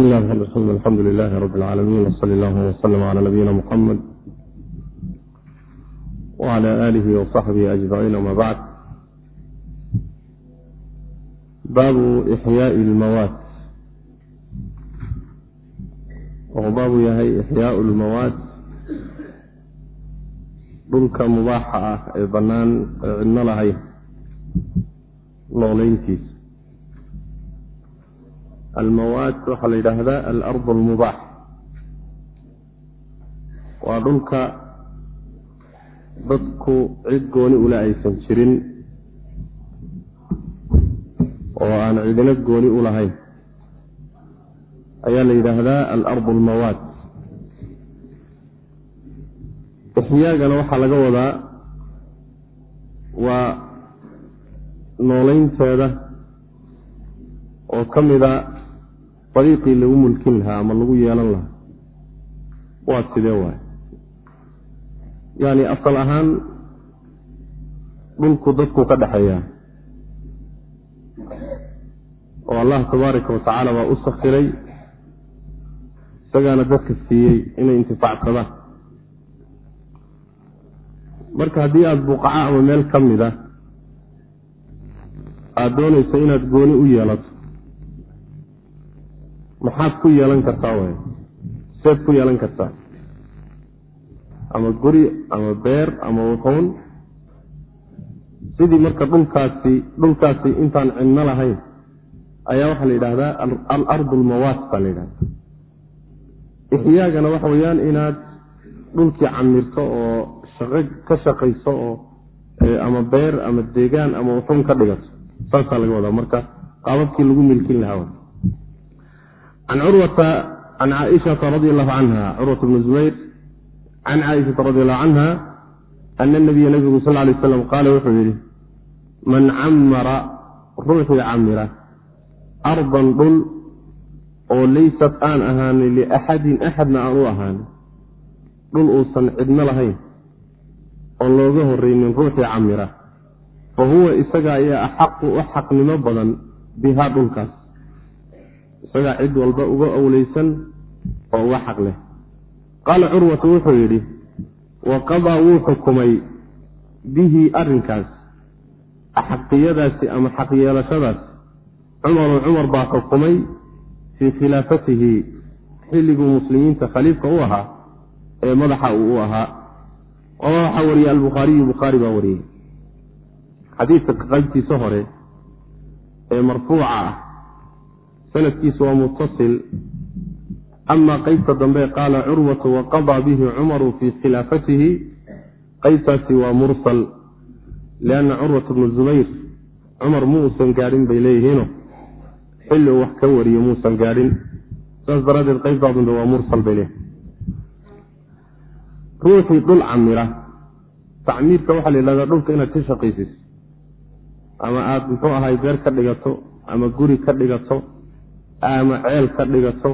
bismi illahi raxmaan raxiim alxamdu lilahi rabi اlcaalamiin wsali allahuma wslm cala nabiyina muxamed wcala aalihi wasaxbihi ajmaciin ama bacd baabu ixyaai lmawaat wuxuu baabu yahay ixyaau lmawaat dhulka mubaaxa ah ee bannaan ee cidno lahayn nooleyntiisa almawaat waxaa la yidhaahdaa alard almubaax waa dhulka dadku cid gooni ula aysan jirin oo aan cidina gooni u lahayn. Ayaa la yidhaahdaa alard almawaat ixyaagana waxaa laga wadaa waa nooleynteeda oo ka mida dariiqii lagu mulkin lahaa ama lagu yeelan lahaa waa sidee waay? Yacni asal ahaan dhulku dadku ka dhexeeyaa oo allah tabaaraka watacaala baa u sakiray isagaana dadka siiyey inay intifaacsadaan. Marka haddii aada buqaca ama meel ka mid a aada doonayso inaad gooni u yeelato maxaad ku yeelan kartaa way seed ku yeelan kartaa. Ama guri ama beer ama wuxuun. Sidii marka dhulkaasi dhulkaasi intaan cidno lahayn ayaa waxaa la yidhaahdaa alardu almawaat baa la yidhahdaa ixyaagana waxa weeyaan inaad dhulkii camirto oo shaqo ka shaqayso oo ama beer ama deegaan ama wuxuun ka dhigato. Saasaa laga wadaa. Marka qaababkii lagu milkin lahaa can curwata can caaishata radi allahu canha curwata bni zubayr can caaishata radi allahu canha ana nabiya nabigu sal lay aslam qaala wuxuu yidhi man camara ruuxii camira ardan dhul oo laysat aan ahaanin liaxadin axadna aan u ahaanin dhul uusan cidno lahayn oon looga horreynin ruuxii camira fa huwa isaga ayaa axaqu u xaqnimo badan bihaa dhulkaas isagaa cid walba uga owleysan oo uga xaq leh. Qaala curwatu wuxuu yidhi wa qadaa wuu xukumay bihi arrinkaas axaqiyadaasi ama xaq yeelashadaas. Cumaru cumar baa xukumay fii khilaafatihi xilliguu muslimiinta khaliifka u ahaa ee madaxa uu u ahaa. Oo waxaa wariyey albukhaariyu bukhaari baa wariyey xadiidka qaybtiisa hore ee marfuuca ah sanadkiisu waa mutasil. Ama qeybta dambe qaala curwatu waqadaa bihi cumaru fii khilaafatihi qeybtaasi waa mursal. Lianna curwata bnu zubayr cumar muusan gaadhin bay leeyihiino? Xilli uu wax ka wariyo muusan gaadhin. Saas daraaddeed qeybtaa dambe waa mursal bay leeyihiin ruuxii dhul camira. Tacmiirka waxaa la yidhahdaa dhulka inaad ka shaqaysiso ama aada muxuu ahay beer ka dhigato ama guri ka dhigato ama ceel ka dhigato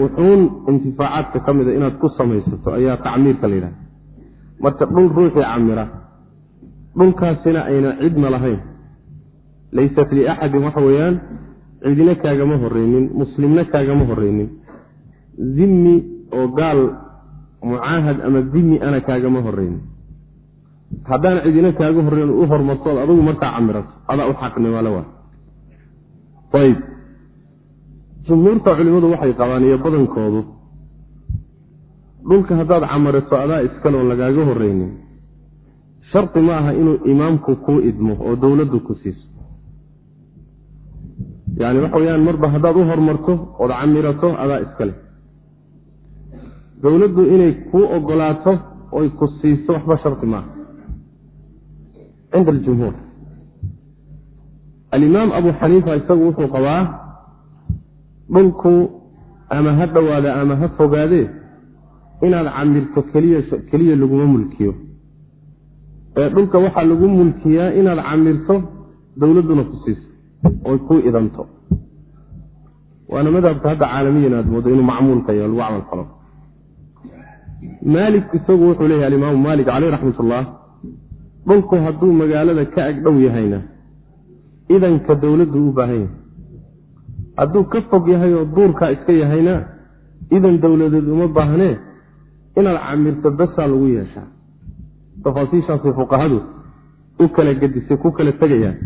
wuxuun intifaacaadka ka mida inaad ku samaysato ayaa tacmiirka la yidhahda marka dhul ruuxii camira dhulkaasina ayna cidna lahayn. Laysat liaxadin waxa weeyaan cidina kaagama horeynin muslimna kaagama horeynin zimmi oo gaal mucaahad ama dimi ana kaagama horeynin haddaan cidina kaaga horreyn u hormartood adugu markaa camirato adaa u xaqnimale waa ayb jumhuurta culimmadu waxay qabaan iyo badankoodu. Dhulka haddaad camarato adaa iskale oon lagaaga horreynin shardi ma aha inuu imaamku kuu idmo oo dowladdu ku siiso. Yacni waxa weyaan marba haddaad u hormarto ood camirato adaa iskale dowladdu inay kuu ogolaato oy ku siiso waxba shardi maaha cinda aljumhuur. Alimaam abu xaniifa isagu wuxuu qabaa dhulku ama ha dhowaada ama ha fogaadee inaad camirto keliya keliya laguma mulkiyo. Ee dhulka waxaa lagu mulkiyaa inaad camirto dowladduna ku siiso oy ku idanto. Waana madhabka hadda caalamiyan aad moodo inuu macmuulka yaho lagu camal falo. Maalik isagu wuxuu leeyahy alimaamu maalik caleyh raxmat ullah dhulku hadduu magaalada ka ag dhow yahayna idanka dowladdu u baahan yahay hadduu ka fog yahay oo duurkaa iska yahayna idan dowladeed uma baahnee inaad camirto basaa lagu yeeshaa tafaasiishaasay fuqahadu u kala gedisay ku kala tegayaan.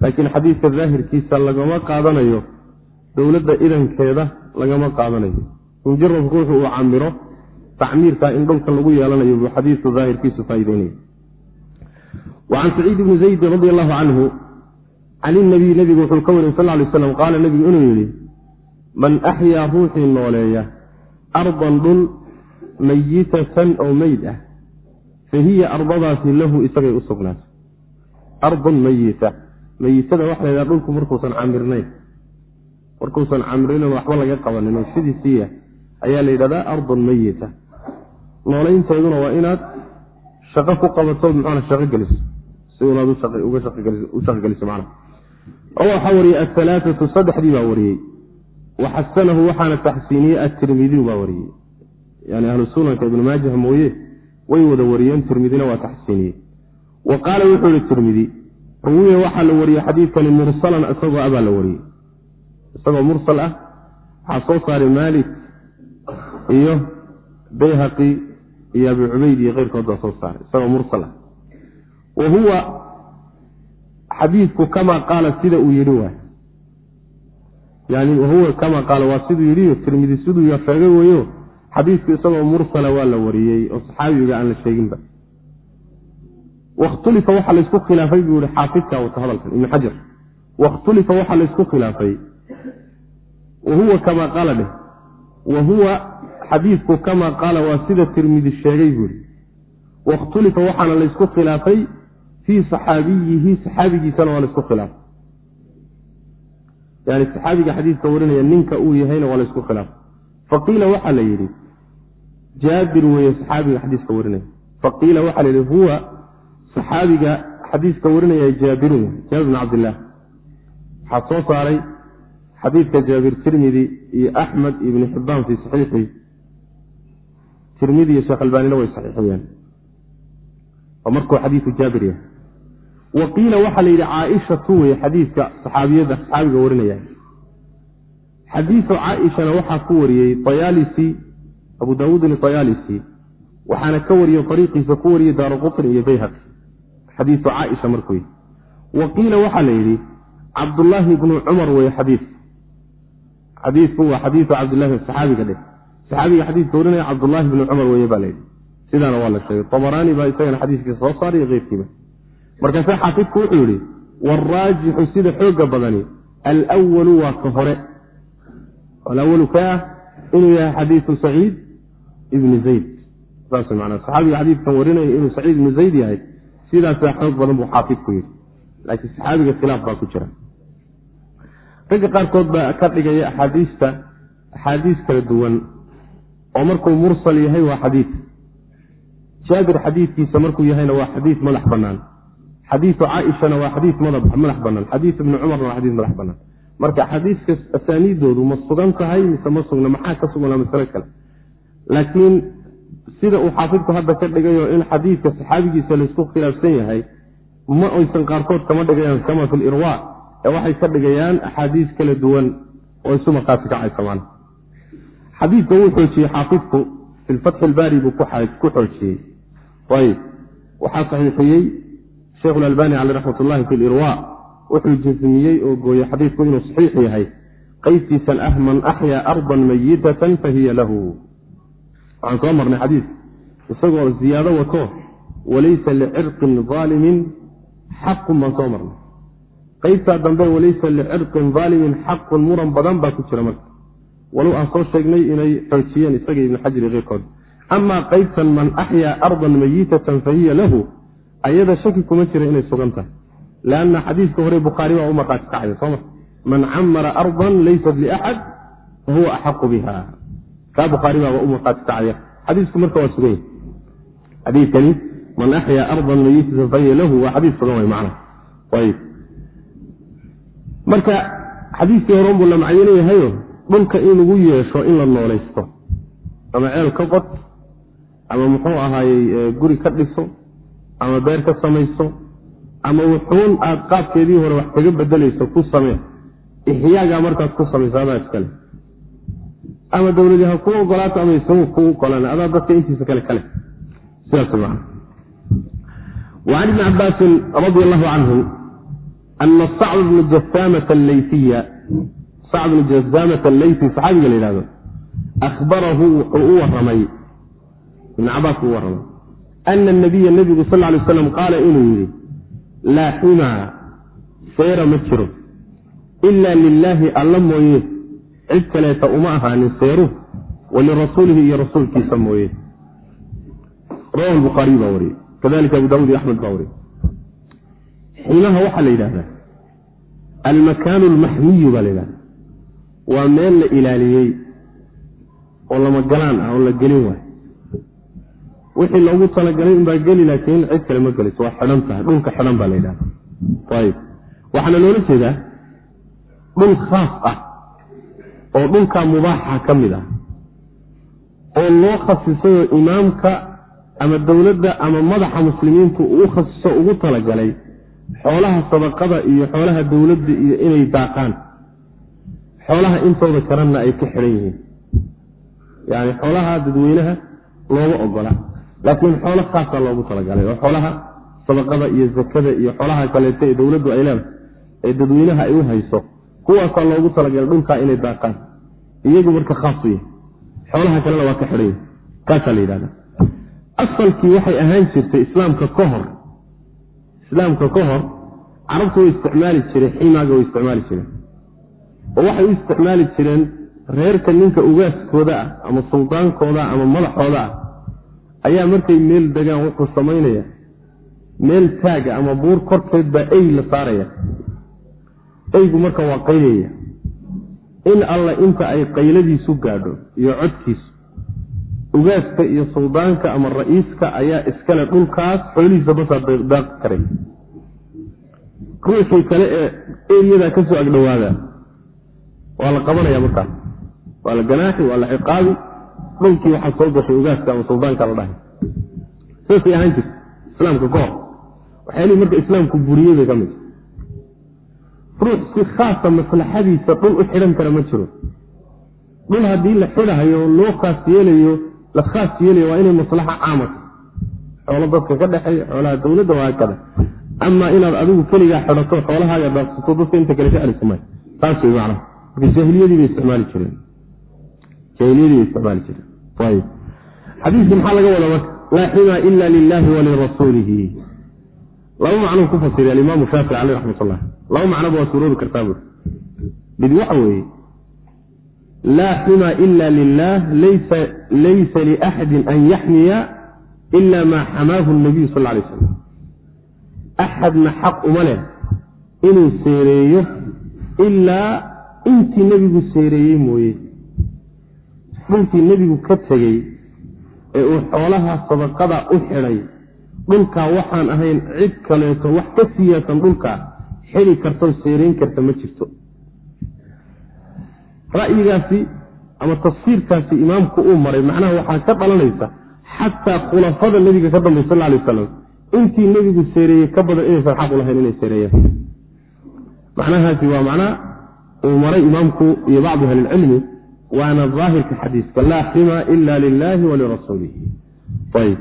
Laakiin xadiidka daahirkiisa lagama qaadanayo dowladda idankeeda lagama qaadanayo. Mujarad ruuxu uu camiro tacmiirkaa in dhulka lagu yeelanayo buu xadiidku daahirkiisu faa'ideynaya wacan saciid ibni zaydin radi allahu canhu can inabiy nebigu wuxuu ka wariyey sal ly slam qaala nebigu inuu yidhi man axyaa ruuxii nooleeya ardan dhul mayitatan oo meyd ah fa hiya ardadaasi lahu isagay u sugnaatay. Ardun mayita mayitada waxa la yidhaha dhulku markuusan camirnayn markuusan camrinin waxba laga qabanin oo sidiisiiya ayaa la yidhahdaa ardun mayita. Noolaynteeduna waa inaad shaqo ku qabato muxuuna shaqo geliso si unaad uga shaqogeliso macna oo waxaa wariyey ahalaaatu saddexdii baa wariyey. Waxasanahu waxaana taxsiiniyey atirmidiyu baa wariyey. Yani ahlu sunanka ibnu maajah mooye way wada wariyeen tirmidina waa taxsiiniyey. Wa qaala wuxuu yihi tirmidi ruwiya waxaa la wariyey xadiidkani mursalan isagoo abaa la wariyey. Isagoo mursal ah waxaa soo saaray maalik iyo bayhaqi iyo abi cubayd iyo keyrkood baa soo saaray isagoo mursal ah. Wa huwa xadiidku kamaa qaala sida uu yidhi waay. Yani wahuwa kamaa qaala waa siduu yidhi tirmidi siduu sheegay weyo xadiidku isagoo mursala waa la wariyey oo saxaabiga aan la sheeginba. Wakhtulifa waxaa laysku khilaafay buu yihi xaafidka wata hadalkan ibn xajar. Wakhtulifa waxaa laysku khilaafay. Wahuwa kamaa qaala dheh. Wahuwa xadiidku kamaa qaala waa sida tirmidi sheegay buu yihi wakhtulifa waxaana laysku khilaafay fii saxaabiyihi saxaabigiisana waa laysku khilaafay yani saxaabiga xadiidka warinaya ninka uu yahayna waa laysku khilaafay faqiila waxaa la yidhi jaabir weeye saxaabiga xadiiska warinaya faqiila waxaa la yidhi huwa saxaabiga xadiiska warinaya jaabirun jaabir bn cabdillaah waxaa soo saaray xadiidka jaabir tirmidi iyo axmed ibni xibbaan fii saxiixi tirmidi iyo sheekh albaanina way saxiixiyeen oo markuu xadiidu jaabir yahay wa qiila waxaa la yidhi caaishatu weye xadiidka saxaabiyadda saxaabiga warinaya. Xadiidu caaishana waxaa ku wariyey ayaalisi abu daawuudin ayaalisi waxaana ka wariyey ariiqiisa ku wariyey daaru qutni iyo bayhaqi. Xadiidu caaisha markuu yii wa qiila waxaa la cabdullaahi bnu cumar weye xadiidku xadiidku waa xadiidu cabdillahi saxaabiga dheh. Saxaabiga xadiidka warinaya cabdullaahi bnu cumar weye baa layidhi sidaana waa la sheegay. Abaraani baa isagana xadiiskiisa soo saaray keyrkiiba markaase xaafidku wuxuu yihi waraajixu sida xooga badani alwalu waa ka hore. Alawalu ka ah inuu yahay xadiidu saciid ibni zayd. Saas man saxaabiga xadiidkan warinaya inuu saciid ibnu zayd yahay sidaasaa xoog badan buu xaafidku yidhi. Laakiin saxaabiga khilaaf baa ku jira. Ragga qaarkood baa ka dhigaya axaadiista axaadiis kala duwan. Oo markuu mursal yahay waa xadiid. Jaabir xadiidkiisa markuu yahayna waa xadiid madax banaan xadiidu caaishana waa xadiid madax banaan xadiid ibni cumarna waa xadiid madax banaan marka xadiiska asaaniidoodu ma sugan tahay mise ma sugna maxaa ka sugnaa masale kale? Laakiin sida uu xaafidku hadda ka dhigayo in xadiidka saxaabigiisa laysku khilaafsan yahay ma aysan qaarkood kama dhigayaan kama fi lirwa ee waxay ka dhigayaan axaadiis kala duwan oo isu markaasi kacaysa maana. Xadiidka wuu xoojiyey xaafidku fi fatxi ilbaari buu ku xoojiyey. Ayb waxaa saxiixiyey sheikh lalbani caleh raxmat ullahi fi lirwa wuxuu jasmiyey oo gooyey xadiidku inuu saxiix yahay. Qaybtiisan ah man axyaa ardan mayitatan fahiya lahu. Waxaan soo marnay xadiidka isagoo ziyaado wato walaysa licirqin aalimin xaqun baan soo marnay. Qaybtaa dambe walaysa licirqin aalimin xaqun muran badan baa ku jira marka. Walow aan soo sheegnay inay xoojiyeen isaga ibnu xajar keyrkood amaa qaybtan man axyaa ardan mayitatan fahiya lahu ayada shaki kuma jira inay sugan tahay. Lanna xadiiska hore bukhaari baa u markhaati kacaya sooma. Man camara ardan laysat liaxad fahuwa axaqu biha. Kaa bukhaari baaba u markhaati xadiisku marka waa sugan yahy xadiikani man axyaa ardan mayitatan fahiya lahu waa xadiis sugan way macna. Ayb marka xadiiskii horen buu la yahayo dhulka in lagu yeesho in la noolaysto. Ama ceel ka qod ama muxuu ahaayey guri ka dhiso ama beer ka samayso ama wuxuun aad qaabkeedii hore wax kaga bedelayso ku samee ixyaagaa markaad ku samayso adaa iskale ama dowladii ha kuu ogolaato ama isagu kuu ogolaan adaa dadka intiisa kale kale wacan ibni cabaasin radi allahu canhu ana sacd bnu jasaamata alleyfiya sacd bnu jasaamata alleyfi saxaabiga la yidhahdo ahbarahu wuxuu u waramay ibn cabaas u warramay ana anabiya nebigu sal lay slam qaala inuu yidhi laa ximaa seera ma jiro ila lilaahi alla mooye cid kaleeta uma ahaanin seeru walirasuulihi iyo rasuulkiisa mooye rawahu lbukhaariy baa wariyey kadalika abu daawud iyo axmed baa wariyey ximaha waxaa la yidhahdaa almakaanu almaxmiyu baa la yidhahda waa meel la ilaaliyey oo lama galaan ah oo la gelin waayo wixii loogu talagalay inbaa geli laakiin cid kale ma geliso. Waa xidhan tahay dhulka xidhan baa la yidhahda ayib. Waxaana loola jeedaa dhul khaas ah oo dhulkaa mubaaxa ka mid ah oo loo khasisayoo imaamka ama dowladda ama madaxa muslimiintu uu khasiso ugu talagalay xoolaha sadaqada iyo xoolaha dowladda iyo inay daaqaan xoolaha intooda karanna ay ka xidhan yihiin. Yani xoolaha dadweynaha looma ogola laakiin xoolo khaasaa loogu talagalay oo xoolaha sadaqada iyo zakada iyo xoolaha kaleeto ee dowladdu ay leedahay ee dadweynaha ay u hayso kuwaasaa loogu talagalay dhulkaa inay daaqaan. Iyagu marka khaas yahay. Xoolaha kalena waa ka xidhan yahay kaasaa la yidhahda asalkii waxay ahaan jirtay islaamka ka hor islaamka ka hor carabtu way isticmaali jireen ximaaga way isticmaali jireen. Oo waxay u isticmaali jireen reerka ninka ugaaskooda ah ama suldaankooda ama madaxooda ah ayaa markay meel degaan wuxuu samaynaya meel taaga ama buur korkeed baa ey la saaraya. Eygu marka waa qaylaya. In alla inta ay qayladiisu gaadho iyo codkiisu ugaaska iyo suldaanka ama ra'iiska ayaa iskale dhulkaas xoolihiisa basaa daaqi karay. Ruuxii kale ee eryadaa ka soo agdhowaada waa la qabanaya markaas waa la ganaaxi waa la ciqaabi dhulkii waxaa soo gashay ugaaska ama suldaanka la dhahay. Saasay ahaan jirta islaamka ka hor. Waxyaalihii marka islaamku buriyey ka mid. Ruux si khaasa maslaxadiisa dhul u xidhan kara ma jiro. Dhul haddii la xidhahayo loo khaas yeelayo la khaas yeelayo waa inay maslaxa caamata. Xoolo dadka ka dhexeeya xoolaha dowladda waa kada amaa inaad adigu keligaa xidhato xoolahaaga daaqsato dadka inta kale ka celiso may taas way macnaha. Marka jaahiliyadii bay isticmaali jireen jaahiliyadii bay isticmaali jireen xadiiskii maxaa laga wadaa marka? Laa xima ila lilahi walirasuulihi laba macnuu ku fasiray alimaamu shaafici caleyh raxmat ullah laba macnoba waa suuroobi kartaa buuri mid waxa weeye laa xima ila lilah laysa liaxadin an yaxmiya ila maa xamaahu nabiyu sal lay slam axadna xaq uma leh inuu seereeyo ilaa intii nebigu seereeyey mooye dhulkii nebigu ka tegey ee uu xoolaha sadaqada u xidhay dhulkaa waxaan ahayn cid kaleeto wax ka siyaasan dhulkaa xili kartoo seerayn karta ma jirto. Ra'yigaasi ama tafsiirkaasi imaamku uu maray macnaha waxaa ka dhalanaysa xataa khulafada nebiga ka dambay sal lay wasalam intii nebigu seereeyey ka badan inaysan xaq u lahayn inay seereeyaan macnahaasi waa macnaa uu maray imaamku iyo bacdu ahlilcilmi waana daahirka xadiiska laa xima ila lilahi walirasuulihi ayb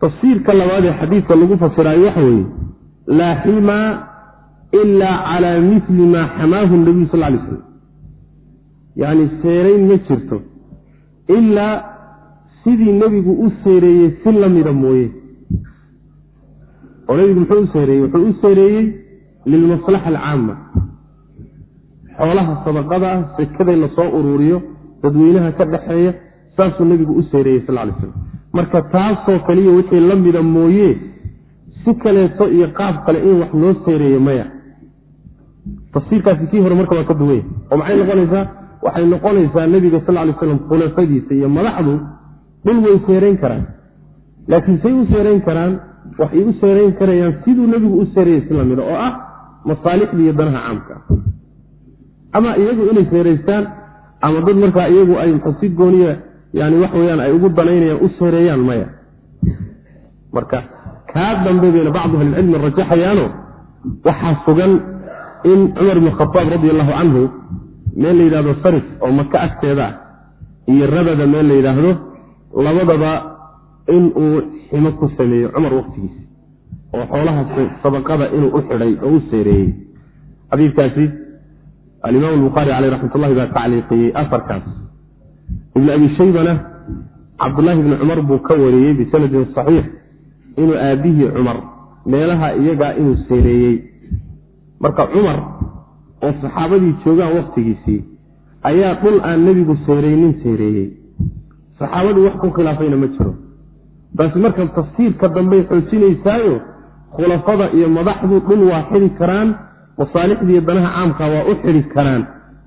tafsiirka labaad ee xadiidka lagu fasiraayo waxa weeye laa xima ila calaa mili maa xamaahu nabiyu sal lay slam yacni seerayn ma jirto ilaa sidii nebigu u seereeyey si lamida mooye. Oo nebigu muxuu u seereeyey? Wuxuu u seereeyey lilmaslaxa alcaama xoolaha sadaqada ah sekaday la soo uruuriyo dadweynaha ka dhexeeya saasuu nebigu u seereeyey sal lay slam marka taasoo kaliya wixii la mida mooye si kaleeto iyo qaab kale in wax loo seereeyo maya. Tafsiirkaasi kii hore marka waa ka duwanya oo maxay noqonaysaa? Waxay noqonaysaa nebiga sal lay slam khulafadiisa iyo madaxdu dhul way seerayn karaan. Laakiin say u seerayn karaan waxay u seerayn karayaan siduu nebigu u seereeyey si lamida oo ah masaalixda iyo danaha caamka ama iyagu inay seeraystaan ama dad markaa iyagu ay si gooniya yani wax weyaan ay ugu danaynayaan u seereeyaan maya. Marka kaa dambe bayna bacdu ahlicilmi rajaxayaano waxaa sugan in cumar ibn khataab radi allahu canhu meel la yidhahdo sarif oo maka agteeda iyo rabada meel la yidhaahdo labadaba in uu ximo ku sameeyo cumar waqtigiisa oo xoolaha sadaqada inuu u xidhay oo u seereeyey. Xadiikaasi alimaam albukhaari caleyh raxmatullahi baa tacliiqiyey afarkaas ibn abi shaybana cabdullaahi bni cumar buu ka wariyey bisanadin saxiix inuu aabihii cumar meelaha iyagaa inuu seereeyey marka cumar oo saxaabadii joogaan wakhtigiisii ayaa dhul aan nebigu seereynin seereeyey saxaabadii wax ku khilaafayna ma jiro taasi marka tafsiirka dambey xoojinaysaayo khulafada iyo madaxdu dhul waa xidi karaan masaalixdiiyo danaha caamka waa u xidi karaan.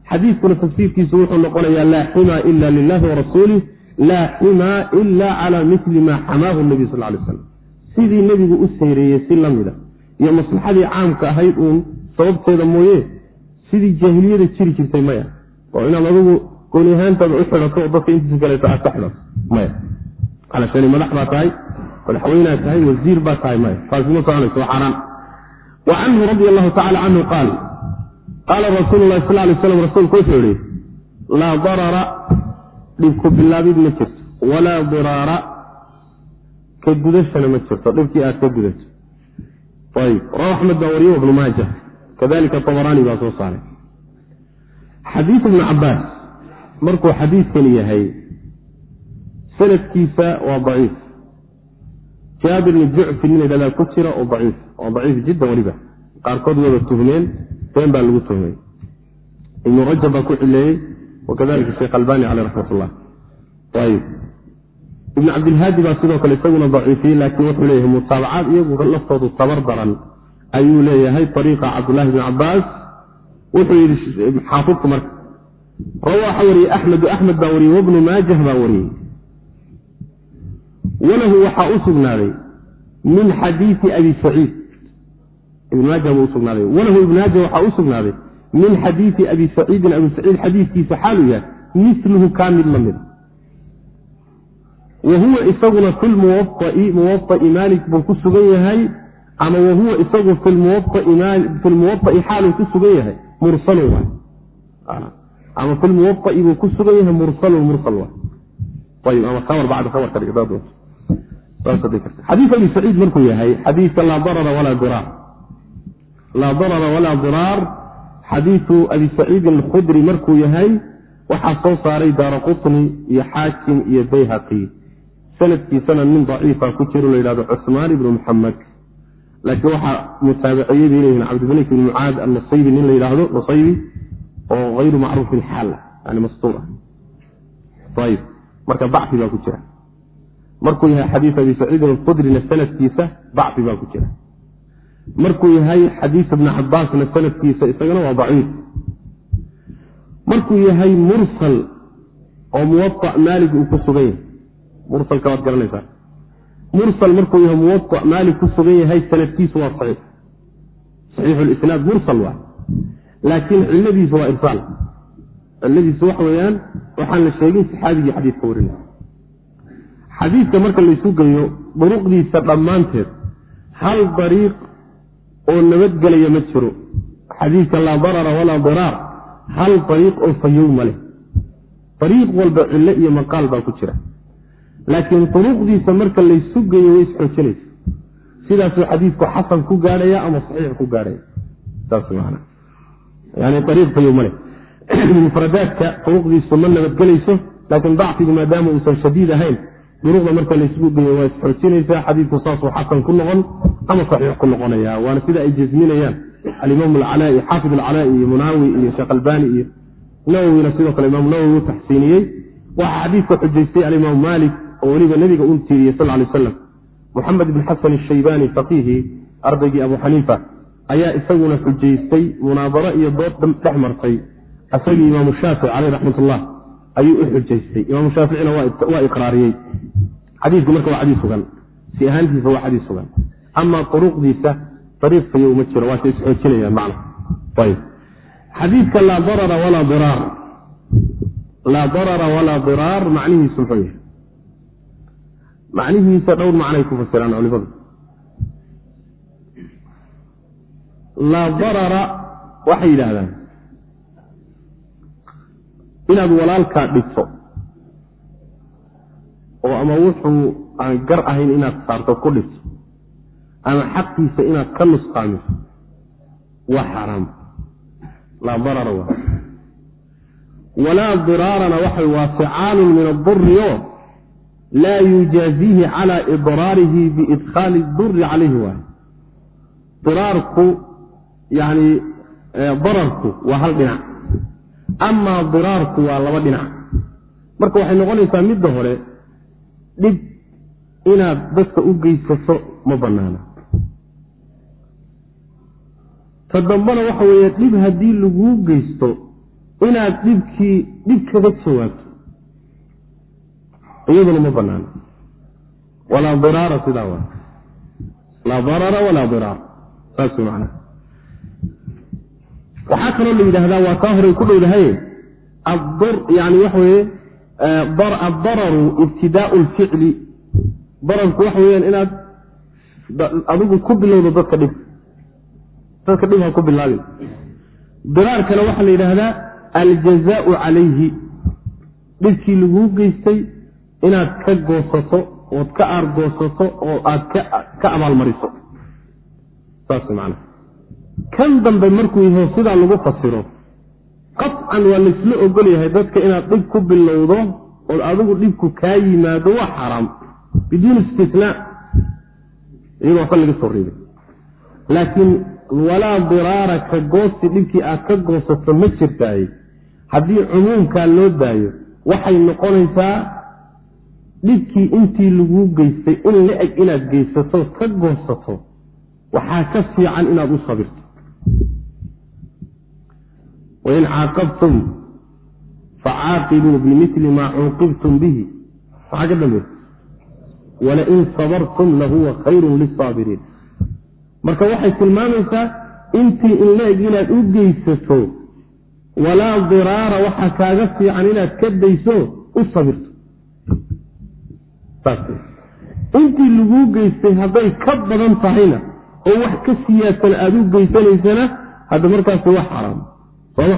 Xadiidkuna tafsiirkiisu wuxuu noqonayaa laa ximaa ila lilahi warasuulih laa ximaa ila cala mili maa xamaahu nabiy sal lay slam sidii nebigu u seereeyey si la mida iyo maslaxadii caamka ahayd uun sababteeda mooye sidii jaahiliyada jiri jirtay maya oo inaad adigu gooni ahaantaada u xidhato oo dadka intiisa kaleeto aad ka xidhato maya. Alashani madax baa tahay madaxweynaa tahay wasiir baa tahay maya. Taasi ma soconayso waa xaaraan wa canhu radi allahu tacala canhu qaal qaala rasuulu lahi sal lay slam rasuulku wuxuu yihi laa darara dhibku bilaabid ma jirto walaa diraara ka gudashana ma jirto dhibkii aad ka gudato ayb rawa axmed baa wariye ibnu maaja kadalika abaraani baa soo saaray xadiid ibnu cabaas markuu xadiidkani yahay sanadkiisa waa daciif jaabir bni jucfi nin ladhahdaa ku jira oo daciif oo daciif jiddan weliba qaarkood wada tuhmeen been baa lagu tuhmay ibnu rajab baa ku cileeyey wakadalika sheekh albani caleyh raxmat ayb ibn cabdilhaadi baa sidoo kale isaguna daciifiyey laakiin wuxuu leeyahay mutaabacaad iyagu laftoodu tabar daran ayuu leeyahay ariiqa cabdulahi bn cabaas wuxuu yidhi xaafidku marka rawa waxa wariyey axmedu axmed baa wariyey wabnu maajah baa wariyey walahu waxaa u sugnaaday min xadiii abi saciid. Ibn maaja buu usugnaaday walahu ibn maaja waxaa u sugnaaday min xadiidi abi saciidin abi saciid xadiidkiisa xaalu yahay miluhu kaa mid la mida wa huwa isaguna fi lmuwaai muwaai maalik buu ku sugan yahay ama wa huwa isagu fi lmuwaai xaaluu ku sugan yahay mursalun ama fi lmuwaai buu ku sugan yahay mursalun mursal ayib ama khabar bacda khabar ka dhig xadiis abi saciid markuu yahay xadiidka laa darara walaa diraar. Laa darara walaa diraar xadiidu abi saciidin alkhudri markuu yahay waxaa soo saaray daara qutni iyo xaakim iyo bayhaqi. Sanadkiisana nin daciifa ku jiro la yidhahdo cusmaan ibnu muxamed laakiin waxaa mutaabiciyey bay leeyihiin cabdimalik ibn mucaad annusaybi nin la yidhaahdo nusaybi oo hayru macruufin xaal yani mastuur ah. Ayib marka bacfi baa ku jira markuu yahay xadiis abi saciidin alkhudrina sanadkiisa bacfi baa ku jira. Markuu yahay xadiis ibni cabaasna sanadkiisa isagana waa daciif. Markuu yahay mursal oo muwaa maalig uu ku sugan yahay. Mursalka waad garanaysaa. Mursal markuu yahay muwaa maalik ku sugan yahay sanadkiisu waa saxiix. Saxiixu lisnaad mursal waa. Laakiin ciladiisu waa irsaal ciladiisu waxa weeyaan waxaan la sheegin saxaabigii xadiidka warinay xadiidka marka laysu geeyo duruqdiisa dhammaanteed hal dariiq oo nabadgelaya ma jiro. Xadiidka laa darara walaa diraar hal dariiq oo fayow ma leh. Dariiq walba cillo iyo maqaal baa ku jira. Laakiin duruqdiisa marka laysu geeyo way isxoojinaysa sidaasuu xadiidku xasan ku gaadhaya ama saxiix ku gaadhaya? Saas man yani ariiq fayow ma leh. Mufradaadka duruqdiisu ma nabadgelayso laakiin dacfigu maadaama uusan shadiid ahayn duruqda marka laysugu geeyo waa isxoojinaysaa xadiidku saasuu xasan ku noqon ama saxiix ku noqonaya. Waana sida ay jasminayaan alimaam alcalai xaafid alcalaa'i iyo munaawi iyo sheekh albani iyo nawowina sidoo kale imaam nawowi u taxsiiniyey. Waxaa xadiidka xujaystay alimaam maalik oo weliba nebiga u tiiriyey sal lay aslam moxamed ibn xasan ashaybani faqiihii ardaygii abu xaniifa ayaa isaguna xujaystay munaadaro iyo dood dhex martay. Isagii imaamu shaafic caleyh raxmatullah ayuu u xujaystay. Imaamu shaaficina waa iqraariyey. Xadiidku marka waa xadiis sugan. Si ahaantiisa waa xadiis sugan. Ama uruqdiisa ariiq fayow ma jiro waase isxoojinayaan ayb xadiidka laa darara walaa diraar. Laa darara walaa diraar macnihiisu muxuu yahay? Macnihiisa dhowr macnay ku fasiraan culimadu. Laa darara waxay yidhaahdaan inaad walaalkaa dhigto oo ama wuxuu aan gar ahayn inaad saarto ku dhigto ama xaqiisa inaad ka nusqaamiso waa xaaraam laa darara waa. Walaa diraarana waxay waa ficaalun min aduri o laa yujaaziihi cala idraarihi biidkhaali duri calayhi waay diraarku yani dararku waa hal dhinac amaa diraarku waa laba dhinac. Marka waxay noqonaysaa midda hore dhib inaad dadka u geysato ma banaana ta dambana waxa weeye dhib haddii laguu geysto inaad dhibkii dhib kaga jawaabto iyaduna ma banaana walaa diraara sidaa waa. Laa darara walaa diraar. Saas way macnaha waxaa kaloo la yidhaahdaa waa taa horey ku dhowdahaye yani waxa weye addararu ibtidaau lficli dararku waxa weyaan inaad adigu ku bilowdo dadka dhib. Dadka dhib ha ku bilaabin. Diraarkana waxaa la yidhaahdaa aljazaau calayhi. Dhibkii laguu geystay inaad ka goosato ood ka aargoosato oo aad ka abaalmariso. Saas man kan dambe markuu yaho sidaa lagu fasiro. Qafcan waa laysla ogol yahay dadka inaad dhib ku bilowdo ood adigu dhibku kaa yimaado waa xaaraam biduuni istisnaa iyadoo waxba laga soo reebay. Laakiin walaa diraara ka goosti dhibkii aad ka goosato ma jirtaay. Haddii cumuumkaa loo daayo waxay noqonaysaa dhibkii intii laguu geystay in la eg inaad geysato ka goosato waxaa ka fiican inaad u sabirto wain caaqabtum facaaqibuu bimili maa cuuqibtum bihi maxaa ka dambe walain sabartum lahuwa khayrun lisaabiriin marka waxay tilmaamaysaa intii in inaad u geysato walaa diraara waxaa kaaga fiican inaad ka dayso u sabirto intii laguu geystay hadday ka badan tahayna oo wax ka siyaadsan aada u geysanaysana hadda markaasi wax xaraam. Sooma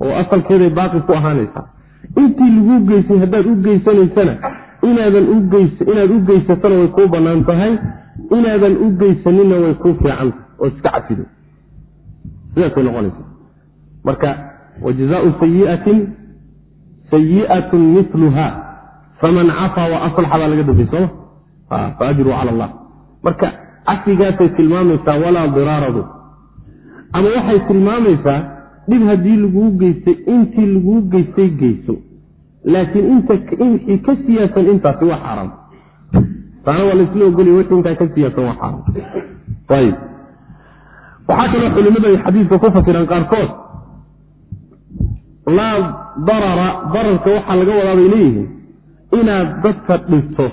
oo asalkeeday baaqi ku ahaanaysaa intii laguu geystay haddaad u geysanaysana inaad u geysatona way kuu bannaan tahay inaadan u geysaninna way kuu fiicanta oo iska cafido sidaasay noqonaysa. Marka wajazaau sayiatin sayi'atun miluha faman cafaa wa aslaxa baa laga dambay sooma fa ajruu cala allah. Marka cafigaasay tilmaamaysaa walaa diraaradu. Ama waxay tilmaamaysaa dhib haddii laguu geystay intii laguu geystay geyso. Laakiin intii ka siyaasan intaasi waa xaaraam. Taana waa laysla ogolya wixii intaa ka siyaasan waa xaaraam. Ayib. Waxaa kaloo culimadu ay xadiidka ku fasiraan qaarkood laa darara dararka waxaa laga wadaa bay leeyihiin inaad dadka dhibto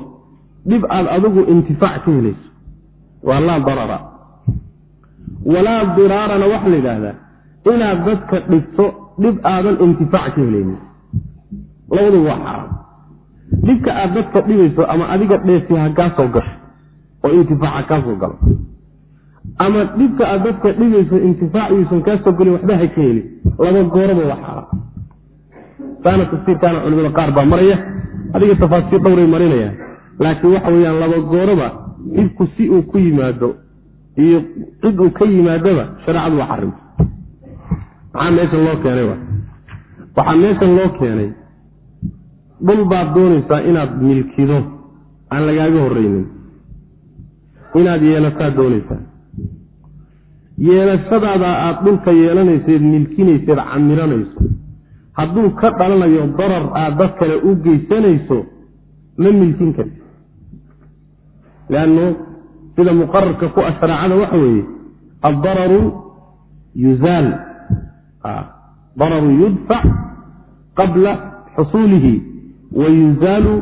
dhib aad adigu intifaac ka helayso waa laa darara walaa diraarana waxaa la yidhaahdaa inaad dadka dhibto dhib aadan intifaac ka helaynin labaduba waa xaaraam dhibka aad dadka dhibayso ama adiga dheesi ha kaa soo gasho oo intifaac ha soo galo. Ama dhibka aad dadka dhibayso intifaac yuusan kaa soo gelin waxba ha ka helin laba gooraba waa xaaraam saana tafsiirkaana culimada qaar baa maraya. Adiga tafaasiir dhowray marinayaan laakiin waxa weyaan laba gooraba dhibku si uu ku yimaado iyo cid uu ka yimaadaba shareecadu waa xarimta. Maxaa meeshan loo keenay waxaa meeshan loo keenay dhul baad doonaysaa inaad milkido aan lagaaga horreynin inaad yeelataa doonaysaa. Yeelashadaada aad dhulka yeelanayseed milkinayseed camiranayso hadduu ka dhalanayo darar aad dad kale u geysanayso ma milkin karti leannu sida muqararka ku ah shareecada waxa weeye addararu yuzaal dararu yudfac qabla xusuulihi wa yuzaalu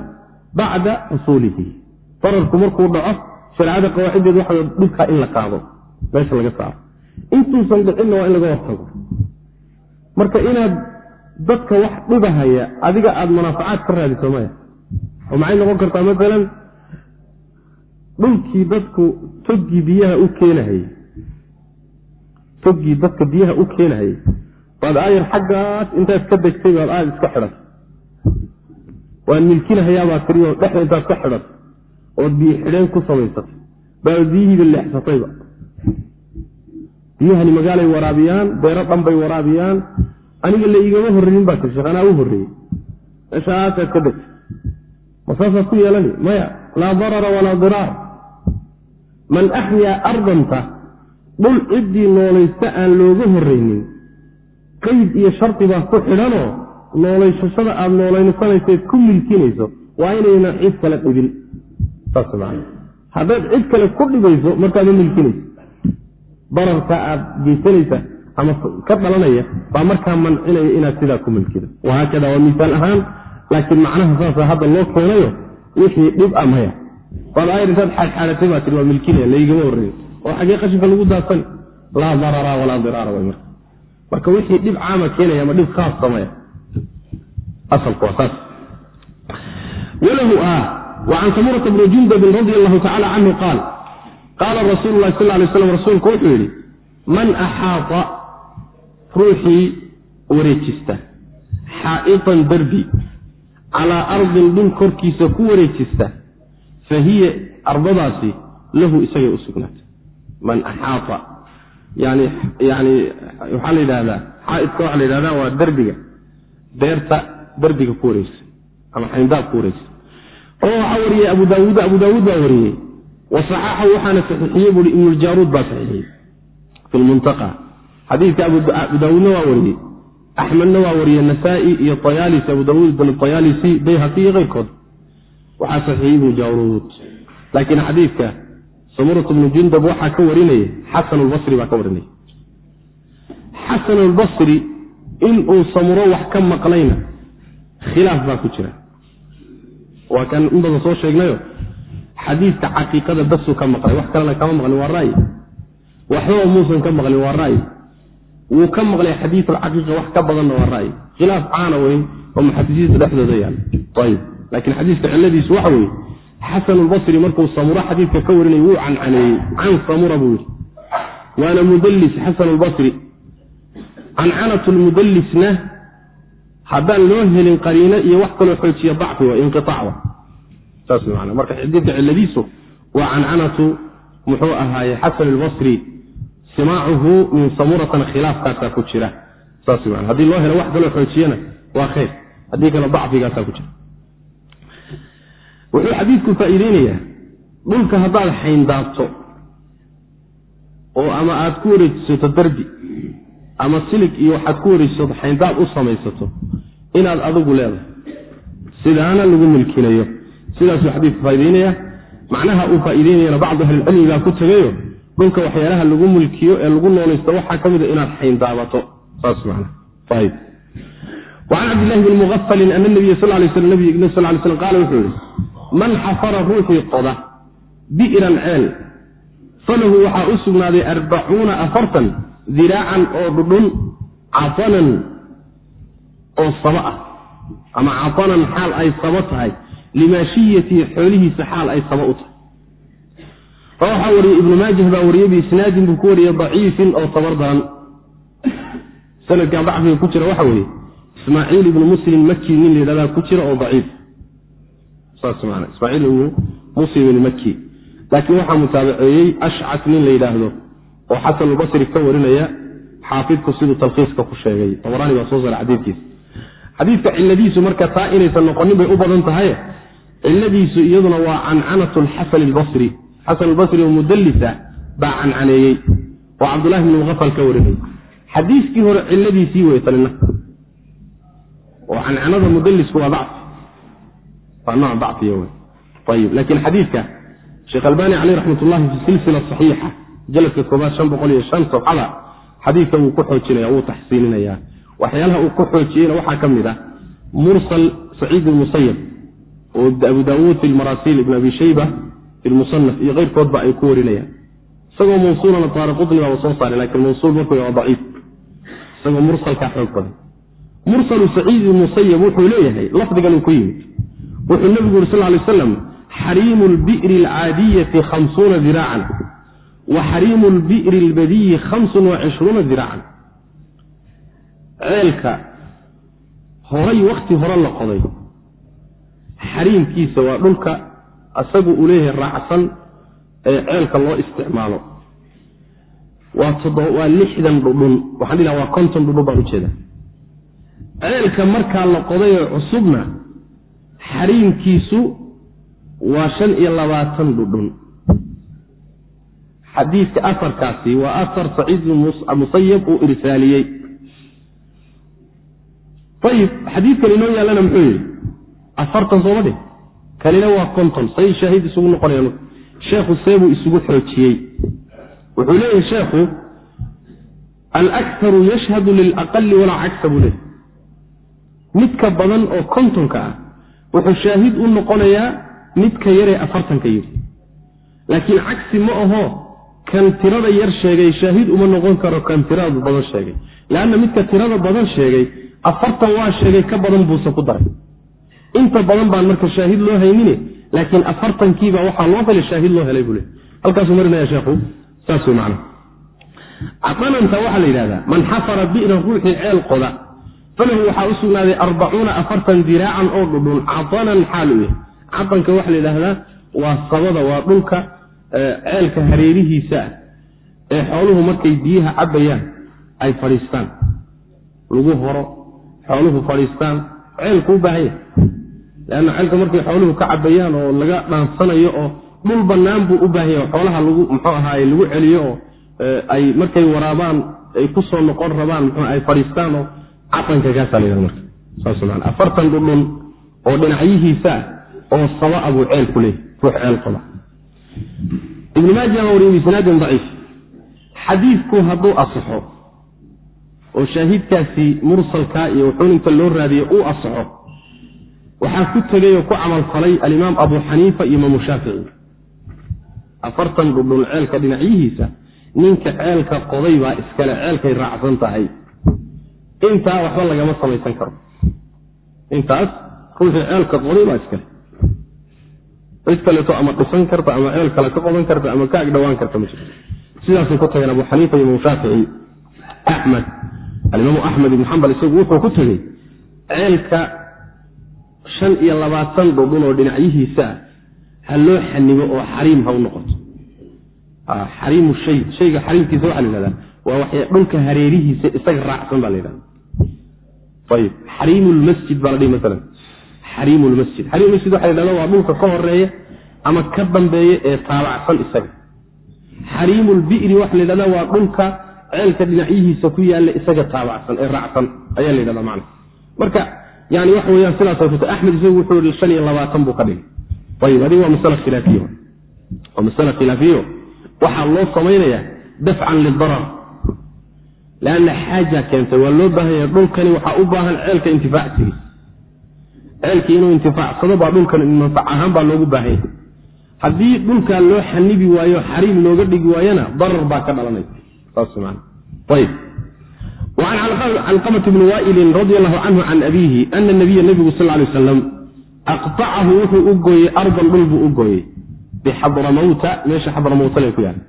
bacda xusuulihi dararku markuu dhaco shareecada qawaaciddeed waxa dhibkaa in la qaado meesha laga saaro intuusan dhicinna waa in laga hortago marka inaad dadka wax dhibahaya adiga aada munaafacaad ka raadiso maya oo maxay noqon kartaa maalan dhulkii dadku toggii biyaha u keenahayay togii dadka biyaha u keenahayay baad aayar xaggaas intaad ka degtay baad aad iska xidhan waan milkinahayaabaa tiri oo dhexda intaad ka xidhan ood biyo xidheen ku samaysatay baad biyihiiba leexsatayba biyahani magaalay waraabiyaan beero dhan bay waraabiyaan aniga la igama horreyin baa tir sheekh u horreeyey. Meeshaasaad ka degtay. Ma saasaad ku yeelani? Maya laa darara walaa diraar man axyaa ardanta dhul ciddii noolaysta aan looga horraynin. Qayd iyo shardi baa ku xidhanoo noolaysashada aada noolaysanaysayd ku milkinayso waa inaynan cid kale dhibin. Haddaad cid kale ku dhibayso markaama milkinayso. Dararka aad geysanaysa ama ka dhalanaya baa markaa mancinaya inaad sidaa ku milkido wahaakada waa misaal ahaan laakiin macnaha saasa hadda loo keenayo wixii dhib a ayr intaad xaadxaadatay baa tii waa milkinaya laygama horreeyo oo xagee qashinka lagu daadsan laa darara walaa diraara way marka. Marka wixii dhib caama keenaya ama dhib khaas samaya. Walahu ah wacan samurata bni jundabin radi allahu tacala canhu qaal. Qaala rasuulu lahi sal lay slam rasuulku wuxuu yidhi man axaata ruuxii wareejista xaa'itan derbi calaa ardin dhul korkiisa ku wareejista fa hiya ardadaasi lahu isagay u sugnaatay man axaata yani yani waxaa la yidhahdaa xaaidka waxaa la yidhahdaa waa derbiga deerta derbiga ku wareegsa ama xayndaab ku wareegsa oo waxaa wariyey abu daawuud abu daawuud baa wariyey wa saxaxahu waxaana saxiixiyey buui ibnuljaruud baa saxiixiyey fi lmuntaqa xadiidka abu daawuudna waa wariyey axmedna waa wariyey nasaa-i iyo ayaalisi abu daawuud bin ayaalisi bayhaqi iyo keyrkood waxaa saxiixiyey ibnu jaruud laakiin xadiidka samurat bnu jundab waxaa ka warinaya xasan lbasri baa ka warinaya xasan albasri inuu samuro wax ka maqlayna khilaaf baa ku jira. Waa kan in badan soo sheegnayo xadiidka caqiiqada basuu ka maqlay wax kalena kama maqlin waa ra'yi. Waxbaba muusan ka maqlin waa ra'yi. Wuu ka maqlay xadiisulcaqiiqa wax ka badanna waa ra'yi. Khilaaf caana weyn oo muxadisiinta dhexdooda yaal. Ayib laakiin xadiiska cilladiisu waxa weeye xasanulbasri markuu samuro xadiidka ka warinay wuu cancaneeyey can samura buu yidhi. Waana mudallis xasanulbasri cancanatu lmudallisna haddaan loo helin qariino iyo wax kaloo xoojiya dacfi wa inqiaac saas man marka xadiidka cilladiisu waa cancanatu muxuu ahaaye xasan albasri simaacuhu min samuratana khilaafkaasaa ku jira. Saas man haddii loo helo wax kaloo xoojiyana waa khayr. Haddii kale dacfigaasaa ku jira wuxuu xadiidku faa'iideynayaa. Dhulka haddaad xayndaabto oo ama aad ku wareejisato darbi ama silig iyo waxaad ku wareejisato xayndaab u samaysato inaad adigu leedahay. Sidaana lagu milkinayo. Sidaasuu xadiidku faa'ideynaya macnaha uu faa'iideynayana bacdu ahlilcilmi baa ku tegayo dhulka waxyaalaha lagu mulkiyo ee lagu noolaysto waxaa ka mid a inaad xayndaabato. Saas man ayb wacan cabdillahi bni muqafalin ana nabiya sal lay sl nabig sal lay slam qaala wuxuu yihi man xafara ruuxii qoda bi'ran ceel. Falahu waxaa u sugnaaday arbacuuna afartan diraacan oo dhudhun cafanan oo saba ah. Ama cafanan xaal ay sabo tahay. Limaashiyatii xoolihiisa xaal ay saba u tahay. Waxaa wariyey ibnu maajah baa wariyey biisnaadin buu ku wariyey daciifin oo tabar daran. Sanadkan dacfiga ku jira waxa weeye ismaaciil ibnu muslim maki nin la yidhahdaa ku jira oo daciif ismaaciil ibnu muslim ibn maki laakiin waxaa mutaabaceeyey ashcas nin la yidhaahdo oo xasanulbasri ka warinaya xaafidku siduu talkiiska ku sheegay. Tabarani baa soo saaray xadiidkiisa. Xadiidka ciladiisu marka taa inaysan noqonin bay u badan tahay. Ciladiisu iyaduna waa cancanatu lxasan albasri. Xasan albasri oo mudallis baa cancaneeyey oo cabdulahi bn muqafal ka warinay. Xadiiskii hore ciladiisii wey tanina oo cancanada mudalisku waa dacfi waa nooc dacfiya wey ayib laakiin xadiidka sheekh albani caleyh raxmat ullahi fi silsila saxiixa jaladka koobaad shan boqol iyo shan sabxada xadiidka wuu ku xoojinaya wuu taxsiininaya waxyaalaha uu ku xoojiyeyna waxaa ka mid ah mursal saciid musayab oo abu daawuud fi lmarasiil ibn abi shayba fi lmusanaf iyo keyrkoodba ay ku warinayaan isagoo mawsuulana qutni baaba soo saaray lakiin mawsuul markuu waa daciif isagoo mursalkaa xoog badan mursalu saciid musayab wuxuu leeyahay lafdigan uu ku yimid wuxuu nebigu yuri sal lay aslam xariimu lbi'ri alcaadiyati khamsuuna diraacan wa xariimu lbi'ri lbadiyi hamsun wa cishruuna diraacan. Ceelka horay wakti hore la qoday. Xariimkiisa waa dhulka asagu uu leeyahay raacsan ee ceelka loo isticmaalo. Waa lixdan dhudhun waxaan dhilaha waa konton dhudhun baan ujeeda ceelka markaa la qoday ee cusubna xariimkiisu waa shan iyo labaatan dhudhun. Xadiidka afarkaasi waa afar saciid musayab uu irsaaliyey ayib xadiidkan inoo yaallana muxuu yihi afartan sooma dhih kanina waa konton. Say shaahid isugu noqonaya marka sheekhu seebuu isugu xoojiyey. Wuxuu leeyahay sheekhu alaktaru yashhadu lilaqali walaa cagsa buu leeyahy midka badan oo kontonka ah wuxuu shaahid u noqonayaa midka yaree afartanka yidhi laakiin cagsi ma aho kan tirada yar sheegay shaahid uma noqon karo kan tirada badan sheegay. Leanna midka tirada badan sheegay afartan waa sheegay ka badan buuse ku daray. Inta badan baan marka shaahid loo haynine laakiin afartankiiba waxaa loo helay shaahid loo helay buu le halkaasuu marinaya sheekhu saas wey macna cadananta waxaa la yidhahdaa man xafara bi'ran ruuxii ceel qoda falahu waxaa u sugnaaday arbacuuna afartan diraacan oo dhudhun cadanan xaal u yahay cadanka waxaa la yidhahdaa waa sabada waa dhulka ceelka hareerihiisa ah ee xooluhu markay biyaha cabbayaan ay fadhiistaan. Lagu horo xooluhu fadhiistaan. Ceelku u baahan yahay. Leanna ceelka markay xooluhu ka cabayaan oo laga dhaansanayo oo dhul bannaan buu u baahan yahay xoolaha lagu muxuu ahaaye lagu celiyo oo ay markay waraabaan ay ku soo noqon rabaan muxuu ay fadhiistaan afartan dhudhun oo dhinacyihiisa ah oo saba a buu ceel ku leeyahy ruux ceel qoda ibnu maaja baa wariye bisnaadin daciif. Xadiidku hadduu asaxo oo shaahidkaasi mursalkaa iyo wuxuun loo raadiye uu asaxo waxaa ku tegay oo ku camalfalay alimaam abu xaniifa iyo imaamu shaafici. Afartan dhudhun ceelka dhinacyihiisa ninka ceelka qoday baa iskale ceelkay raacsan tahay intaa waxba lagama samaysan karo. Intaas ruuxii ceelka qoday baa iskale cid kaleeto ama dhisan karta ama ceel kale ka qodan karta ama ka agdhowaan karta ma jirto. Sidaasay ku tageen abu xaniifa iyo imaam shaafici axmed alimaamu axmed ibnu xambal isagu wuxuu ku tegey ceelka shan iyo labaatan dhudhun oo dhinacyihiisa ah. Ha loo xanibo oo xariim ha u noqoto. Xariimu shay shayga xariimkiisa waxaa la yidhahdaa waa dhulka hareerihiisa isaga raacsan baa la yidhahda ayib xariimu lmasjid baa la dhihi masalan xariimu lmasjid xariim masjid waxa la yidhahda waa dhulka ka horreeya ama ka dambeeya ee taabacsan isaga xariimu lbi'ri waxa la yidhahda waa dhulka ceelka dhinacyihiisa ku yaalla isaga taabacsan ee raacsan ayaa la yidhahda macna marka yani waxa weyaan sidaasay kutay axmed isagu wuxuu shan iyo labaatan buu ka dhigay ayib adiga waa masala khilaafiyo waa masala khilaafiyo waxaa loo samaynayaa dafcan lidarar lanna xaaja keentay waa loo baahan yahay dhulkani waxaa u baahan ceelka intifaacsigiis ceelkii inuu intifaacsado baa dhulkan manfac ahaan baa loogu baahan yahay haddii dhulkaa loo xanibi waayo xariim looga dhigi waayona darar baa ka dhalanaysa an calqamat bni waailin radi allahu canhu can abiihi ana nabiya nabigu sal lay aslam aqtacahu wuxuu u gooyey ardan dhul buu u gooyey bixadramawta meesha xadramawta le ku yaalla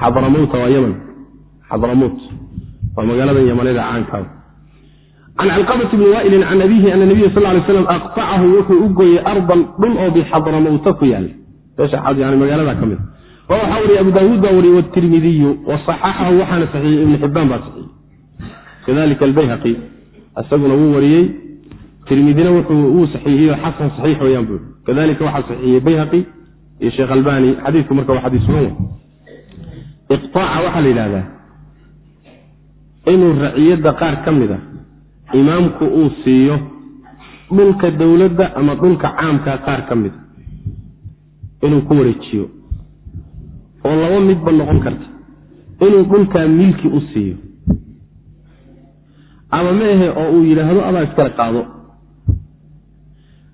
xadramuuta waa yaman xadramuut waa magaalada yamanida caankaa can calqabat bni waailin can abiihi ana nabiya sal lay slam aqtacahu wuxuu u gooyey ardan dhul oo bixadramowta ku yaalla meeshayan magaalada ka mid. A waxaa wariye abu daawuud baa wariye watirmidiyu wasaxaxahu waxaana saxiixiyey ibnu xibbaan baa saxiixiyey kadalika albayhaqi isaguna wuu wariyey. Tirmidina wuu saxiixiyo xasan saxiix weyaan buu kadalika waxaa saxiixiyey bayhaqi iyo sheekh albani. Xadiidku marka waa xadiis sugan iqtaaca waxaa la yidhahdaa inuu raciyadda qaar ka mid a imaamku uu siiyo dhulka dowladda ama dhulka caamka qaar ka mida inuu ku wareejiyo. Oo laba midba noqon karta. Inuu dhulkaa milki u siiyo. Ama ma ahe oo uu yidhaahdo adaa iskala qaado.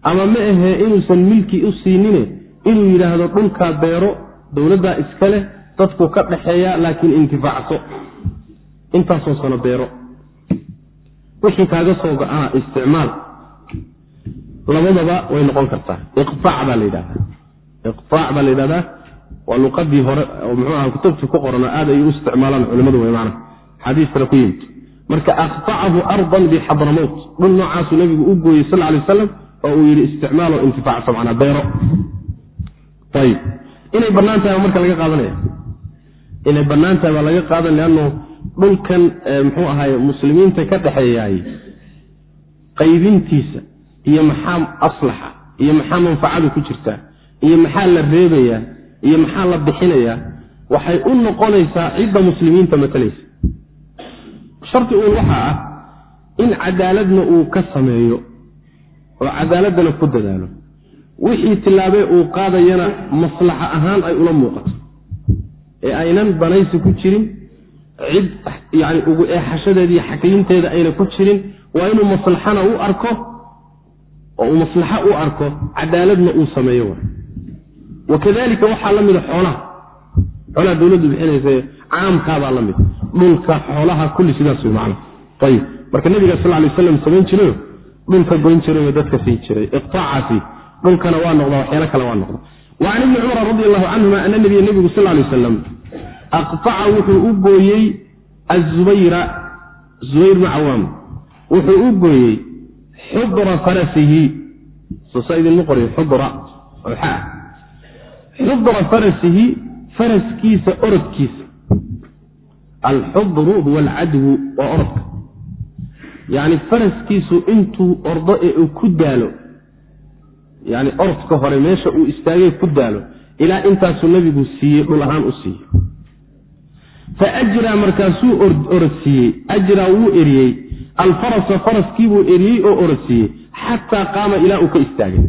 Ama ma ahe inuusan milki u siinine inuu yidhaahdo dhulkaa beero dowladdaa iska leh dadku ka dhaxeeya laakiin intifaacso. Intaasoo sano beero. Wixii kaaga soo go-ana isticmaal. Labadaba way noqon kartaa. Iqtaac baa la yidhahdaa iqtaac baa la yidhahdaa waa luqadii hore oo muxuu aha kutubta ku qoran oo aad ay u isticmaalaan culimadu wey maana xadiiskana ku yimid. Marka aqtacahu ardan bixadramowt dhul noocaasuu nabigu u gooyey sal lay wasalam oo uu yidhi isticmaalo intifaacso manaa beero. Ayib inay bannaan tahay marka laga qaadanaya inay bannaan tahay baa laga qaadan leanno dhulkan muxuu ahaay muslimiinta ka dhexeeyaay qaybintiisa iyo maxaa aslaxa iyo maxaa manfacadu ku jirtaa iyo maxaa la reebayaa iyo maxaa la bixinayaa waxay u noqonaysaa cidda muslimiinta matalaysa sharti uun waxaa ah in cadaaladna uu ka sameeyo oo cadaaladdana ku dadaalo. Wixii tillaabee uu qaadayana maslaxa ahaan ay ula muuqato ee aynan banaysi ku jirin cid yani ugu eexashadeediiyo xaklinteeda ayna ku jirin waa inuu maslaxana u arko oo uu maslaxa u arko cadaaladna uu sameeyo wa. Wakadalika waxaa la mida xoolaha xoolaha dowladdu bixinaysa caamkaabaa la mid dhulka xoolaha kulli sidaas wey macana ayib marka nabiga sal lay waslam samayn jirayo dhulka goyn jirayo dadka sii jiray iqtaacaasi dhulkana waa noqda waxyaalo kale waa noqda wa can ibni cumar radi allahu canhuma ana nabiya nebigu sal lay wasalam aqtaca wuxuu u gooyey azubayra zubayr bnu cawaam wuxuu u gooyey xudra farasihi. Sosa idinma qoray xudra oxa xudra farasihi faraskiisa orodkiisa. Alxudru huwa alcadwu waa orodka. Yacni faraskiisu intuu ordo ee uu ku daalo yani orodka hore meesha uu istaagay ku daalo ilaa intaasuu nabigu siiyey dhul ahaan u siiyey. Fa ajraa markaasuu orodsiiyey ajraa wuu eriyey. Alfarasa faraskiibuu eriyey oo orodsiiyey xataa qaama ilaa uu ka istaagay.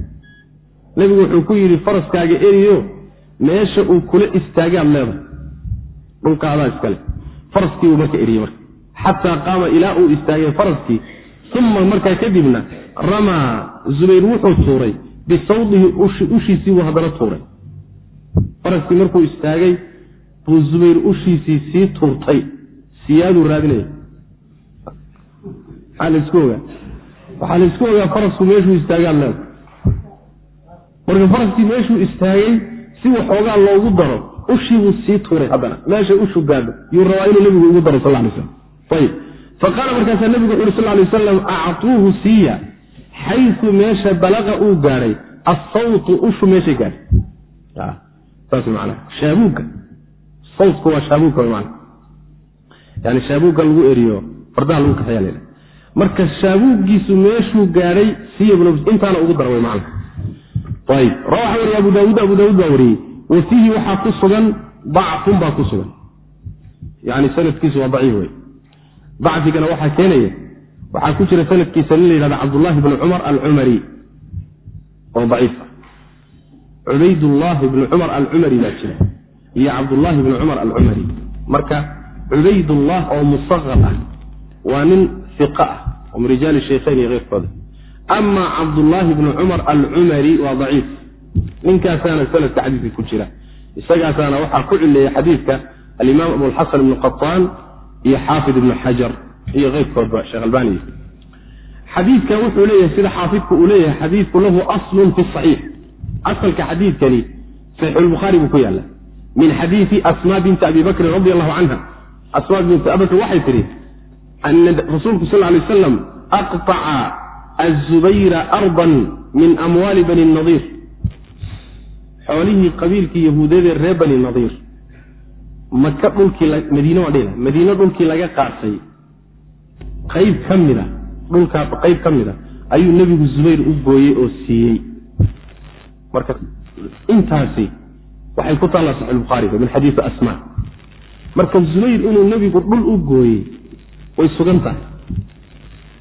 Nebigu wuxuu ku yidhi faraskaaga eriyo meesha uu kula istaagaad leedahay dhulka adaa iskale faraskiibuu marka eriyey marka. Xataa qaama ilaa uu istaagay faraskii. Uma markaa kadibna ramaa zubayr wuxuu tuuray bisawdihi ushiisii buu haddana tuuray. Faraskii markuu istaagay buu zubayr ushiisii sii tuurtay. Siyaaduu raadinaya. Maxaa la isku ogaa. Waxaa la isku ogaa farasku meeshuu istaagaad leeda marka faraskii meeshuu istaagay si waxoogaa loogu daro ushiibuu sii tuuray haddana. Meeshay ushu gaadho. Yuu rabaa inuu nebigu ugu daro sal lay slam ayib faqaala markaasaa nebigu wuxu uhi sal lay wasalam actuuhu siiya xayu meesha balaqa uu gaadhay asawtu ushu meeshay gaadhay. Shaabuugga sawtku waa shaabuugka man yani shaabuugga lagu eriyo fardaha lagu kaxeeya la marka shaabuuggiisu meeshuu gaadhay siiya intaana ugu dara wy man ayib. Rawaxa wariye abu daawuud abu daawuud baa wariyey wa waxaa ku sugan dacfun baa ku sugan. Yani sanadkiisu waa daciif wey dacfigana waxaa keenaya waxaa ku jira sanadkiisa nin la yihahda cabdullahi bni cumar alcumari oo daciifa cubaydullaahi bni cumar alcumari baa jira iyo cabdullaahi bni cumar alcumari. Marka cubaydullah oo musaqal ah waa nin fiqa ah oo min rijaali shaykhayn iyo keyrkooda ama cabdullaahi bni cumar alcumari waa daciif. Ninkaasaana sanadka xadiiska ku jira. Isagaasaana waxaa ku cileeya xadiidka alimaam abulxasan ibnu qataan iyo xaafid ibnu xajar iyo keyrkoodba sheekh albani. Xadiidkan wuxuu leeyahay sida xaafidku uu leeyahay xadiidku lahu aslun fi saxiix. Asalka xadiidkani saxiixulbukhaari buu ku yaalla min xadiidi asmaa binti abi bakrin radi allahu canha asmaa binti abakr waxay tidhi ana rasuulku sal lay wasalam aqطaca azubayra ardan min amwaali bani nadiir xoolihii qabiilkii yahuudadee reer bani nadiir maka dhulkii madiine waa dhila madiine dhulkii laga qaatay qayb ka mida dhulkaa qayb ka mida ayuu nebigu zubayr u gooyey oo siiyey. Marka intaasi waxay ku taallaa saxiixulbukhaariga min xadiisi asmaa. Marka zubayr inuu nebigu dhul u gooyey way sugan tahay.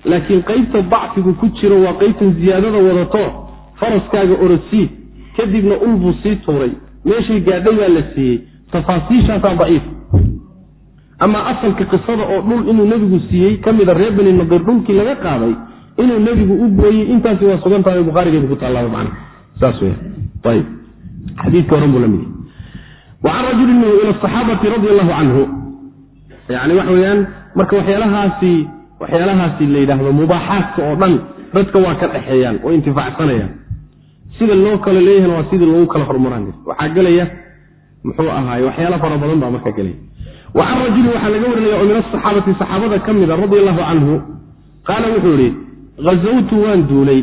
Laakiin qaybta dacfigu ku jiro waa qaybtan ziyaadada wadato faraskaaga orosiid kadibna ulbuu sii tuuray. Meeshay gaadhay baa la siiyey. Tafaasiishaasaa daciif ama asalka qisada oo dhul inuu nebigu siiyey ka mida reer bani nadir dhulkii laga qaaday inuu nebigu u gooyey intaasi waa sugan tahay bukhaarigeeda ku taallaba macna saas ayib xadiidka horan buu la mid wa can rajulin minhu ila asaxaabati radi allahu canhu. Yani waxa weeyaan marka waxyaalahaasi waxyaalahaasi la yidhaahdo mubaaxaadka oo dhan dadka waa ka dhexeeyaan oo intifaacsanayaan. Sida loo kala leeyahana waa sidii loogu kala horumaraan waxaa gelaya muxuu ahaay waxyaalo fara badan baa markaa gelaya wa can rajulin waxaa laga warinaya oo min asaxaabati saxaabada ka mida radia allahu canhu. Qaala wuxuu yihi hazawtu waan duulay.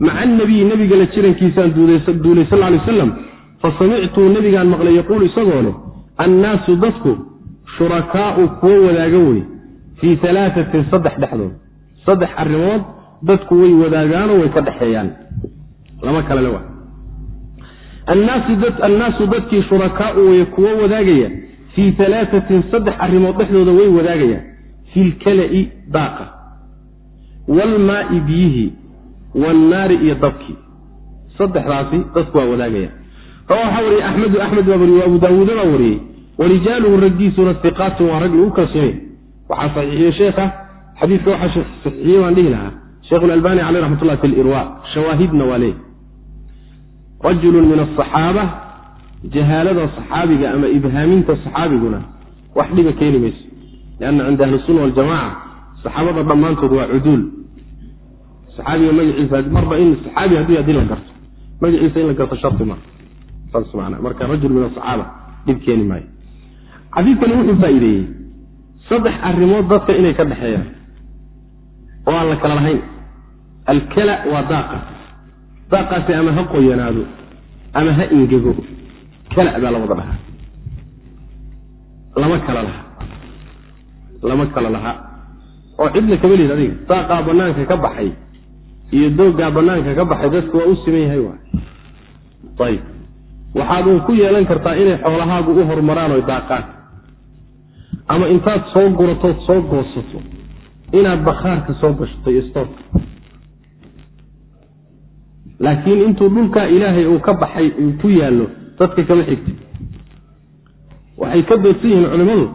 Maca anabiyi nabiga la jirankiisaan duulay sal lay aslam fa samictuu nabigaan maqlay yaquulu isagoo leh annaasu dadku shurakaau kuwo wadaaga wey fii alaaatin saddex dhexdood. Saddex arrimood dadku way wadaagaanoo way ka dhexeeyaan lama kalele annaasu dadkii shurakaau way kuwo wadaagaya fii alaaatin saddex arrimood dhexdooda way wadaagayaan. fi lkala'i daaqa waalmaai biyihii waalnaari iyo dabkii saddexdaasi dadku waa wadaagaya rawa waxaa wariyey axmedu axmed baa wariyey abu daawuuda baa wariyey warijaaluhu raggiisuna iqaatun waa rag lagu kalsoonay waxaa saxiixiyey sheekha xadiidka waxaa saxiixiyey baan dhihi lahaa sheekhu lalbani caleyh raxmatullah fi lirwa shawaahidna waa leey rajulun min asaxaaba jahaalada saxaabiga ama ibhaaminta saxaabiguna wax dhiba keeni mayso lianna cinda ahli sunna waljamaca saxaabada dhammaantood waa cuduul saxaabiga magaciisa marba in saxaabi haddii haddii la garto magaciisa in la garto sharti maa saas maana marka rajul min asaxaaba dhib keeni maayo xadiidkani wuxuu faa-iideeyey saddex arrimood dadka inay ka dhexeeyaan oo aan la kala lahayn alkala waa daaqa daaqaasi ama ha qoyanaado ama ha ingego kala baa la wada dhahaa lama kala laha lama kala laha oo cidna kama lihid adiga daaqaa banaanka ka baxay iyo dooggaa banaanka ka baxay dadku waa u siman yahay waay. Ayib. Waxaad uun ku yeelan kartaa inay xoolahaagu u horumaraan oy daaqaan. Ama intaad soo guratood soo goosato inaad bakhaarka soo gashato iyo stoorka laakiin intuu dhulkaa ilaahay uu ka baxay uu ku yaallo dadka kama xigti waxay ka doodsan yihiin culimmadu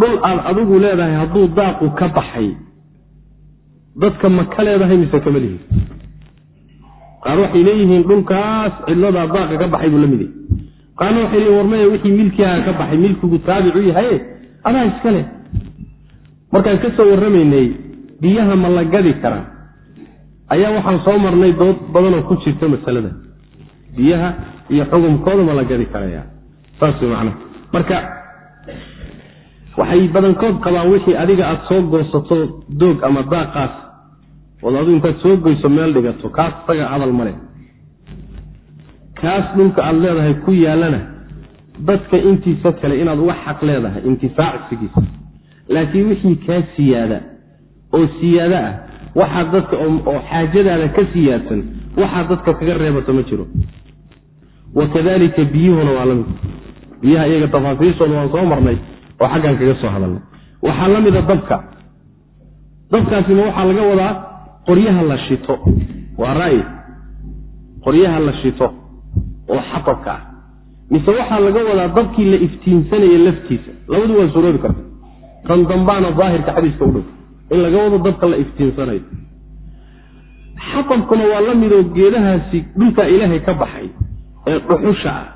dhul aad adigu leedahay hadduu daaqu ka baxay dadka ma ka leedahay mise kama lihin? Qaar waxay leeyihiin dhulkaas cidladaa daaqa ka baxay buu la mid qaarna waxay leeyihiin warmaya wixii milkigaa ka baxay milkigu taabicu yahaye adaa iska leh. Markaan ka soo warramaynay biyaha ma la gadi karaa? Ayaa waxaan soo marnay dood badanoo ku jirta masalada biyaha iyo xukumkooda ma la gadi karaya. Saas way macnaha marka waxay badankood qabaan wixii adiga aada soo goosato doog ama daaqaas. Ood adigu intaad soo goyso meel dhigato kaas isaga hadal male kaas dhulka aada leedahay ku yaallana dadka intiisa kale inaad uga xaq leedahay intifaacsigiisa. Laakiin wixii kaa siyaada oo siyaado ah waxaa dadka oo xaajadaada ka siyaadsan waxaa dadka kaga reebato ma jiro wa kadalika biyuhuna waa la mid biyaha iyaga tafaasiishooda waan soo marnay oo xaggan kaga soo hadalnay. Waxaa la mida dabka. Dabkaasina waxaa laga wadaa qoryaha la shito. Waa ra'yi qoryaha la shito oo xatabka ah. Mise waxaa laga wadaa dabkii la iftiinsanaya laftiisa. Labadu waa suroobi karta kan dambaana daahirka xadiiska u dhow. In laga wado dabka la iftiinsanayo xatabkuna waa la midoo geedahaasi dhulkaa ilaahay ka baxay ee dhuxusha ah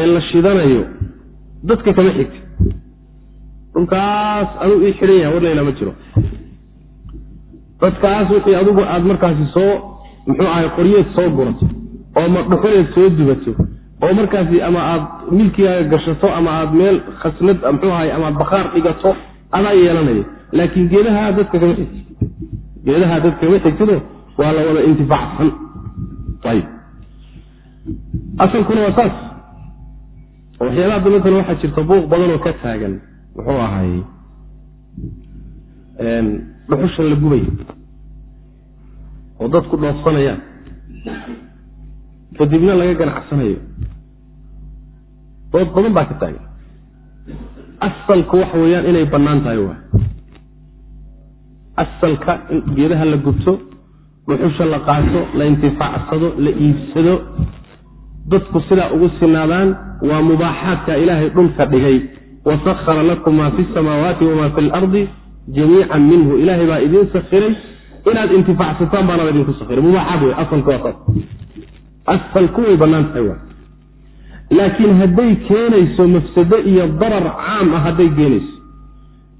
ee la shidanayo dadka kama xigta dhulkaas anuu ii xidhan yaha warlayla ma jiro. Dadkaas wixii adigu aada markaasi soo muxuu ahay qoryeed soo gurato oo ma dhuxuleed soo dubato oo markaasi ama aada milkigaaga gashato ama aada meel khasnad muxuu ahay ama aad bakhaar dhigato adaa yeelanaya laakiin geedaha dadka kama xigtid geedaha dadka kama xigtido waa la wada intifaacsan. Ayib asalkuna waa saas. Waxyaalaha maala waxaa jirta buuq badan oo ka taagan. Muxuu ahay dhuxushan la gubay oo dadku dhoofsanayaan. Kadibna laga ganacsanayo dood badan baa ka taagan. Asalku waxa weeyaan inay bannaan tahay waa. Asalka in geedaha la gubto dhuxusha la qaato la intifaacsado la iibsado dadku sidaa ugu sinaadaan waa mubaaxaadka ilaahay dhulka dhigay. Wasahara lakum maa fi samaawaati wamaa fi lardi jamiican minhu. Ilaahay baa idiin sakiray inaad intifaacsataan baana idinku sakiray mubaaxaad wey asalku waa saas asalku way bannaan tahay waa. Laakiin hadday keenayso mafsado iyo darar caam ah hadday keenayso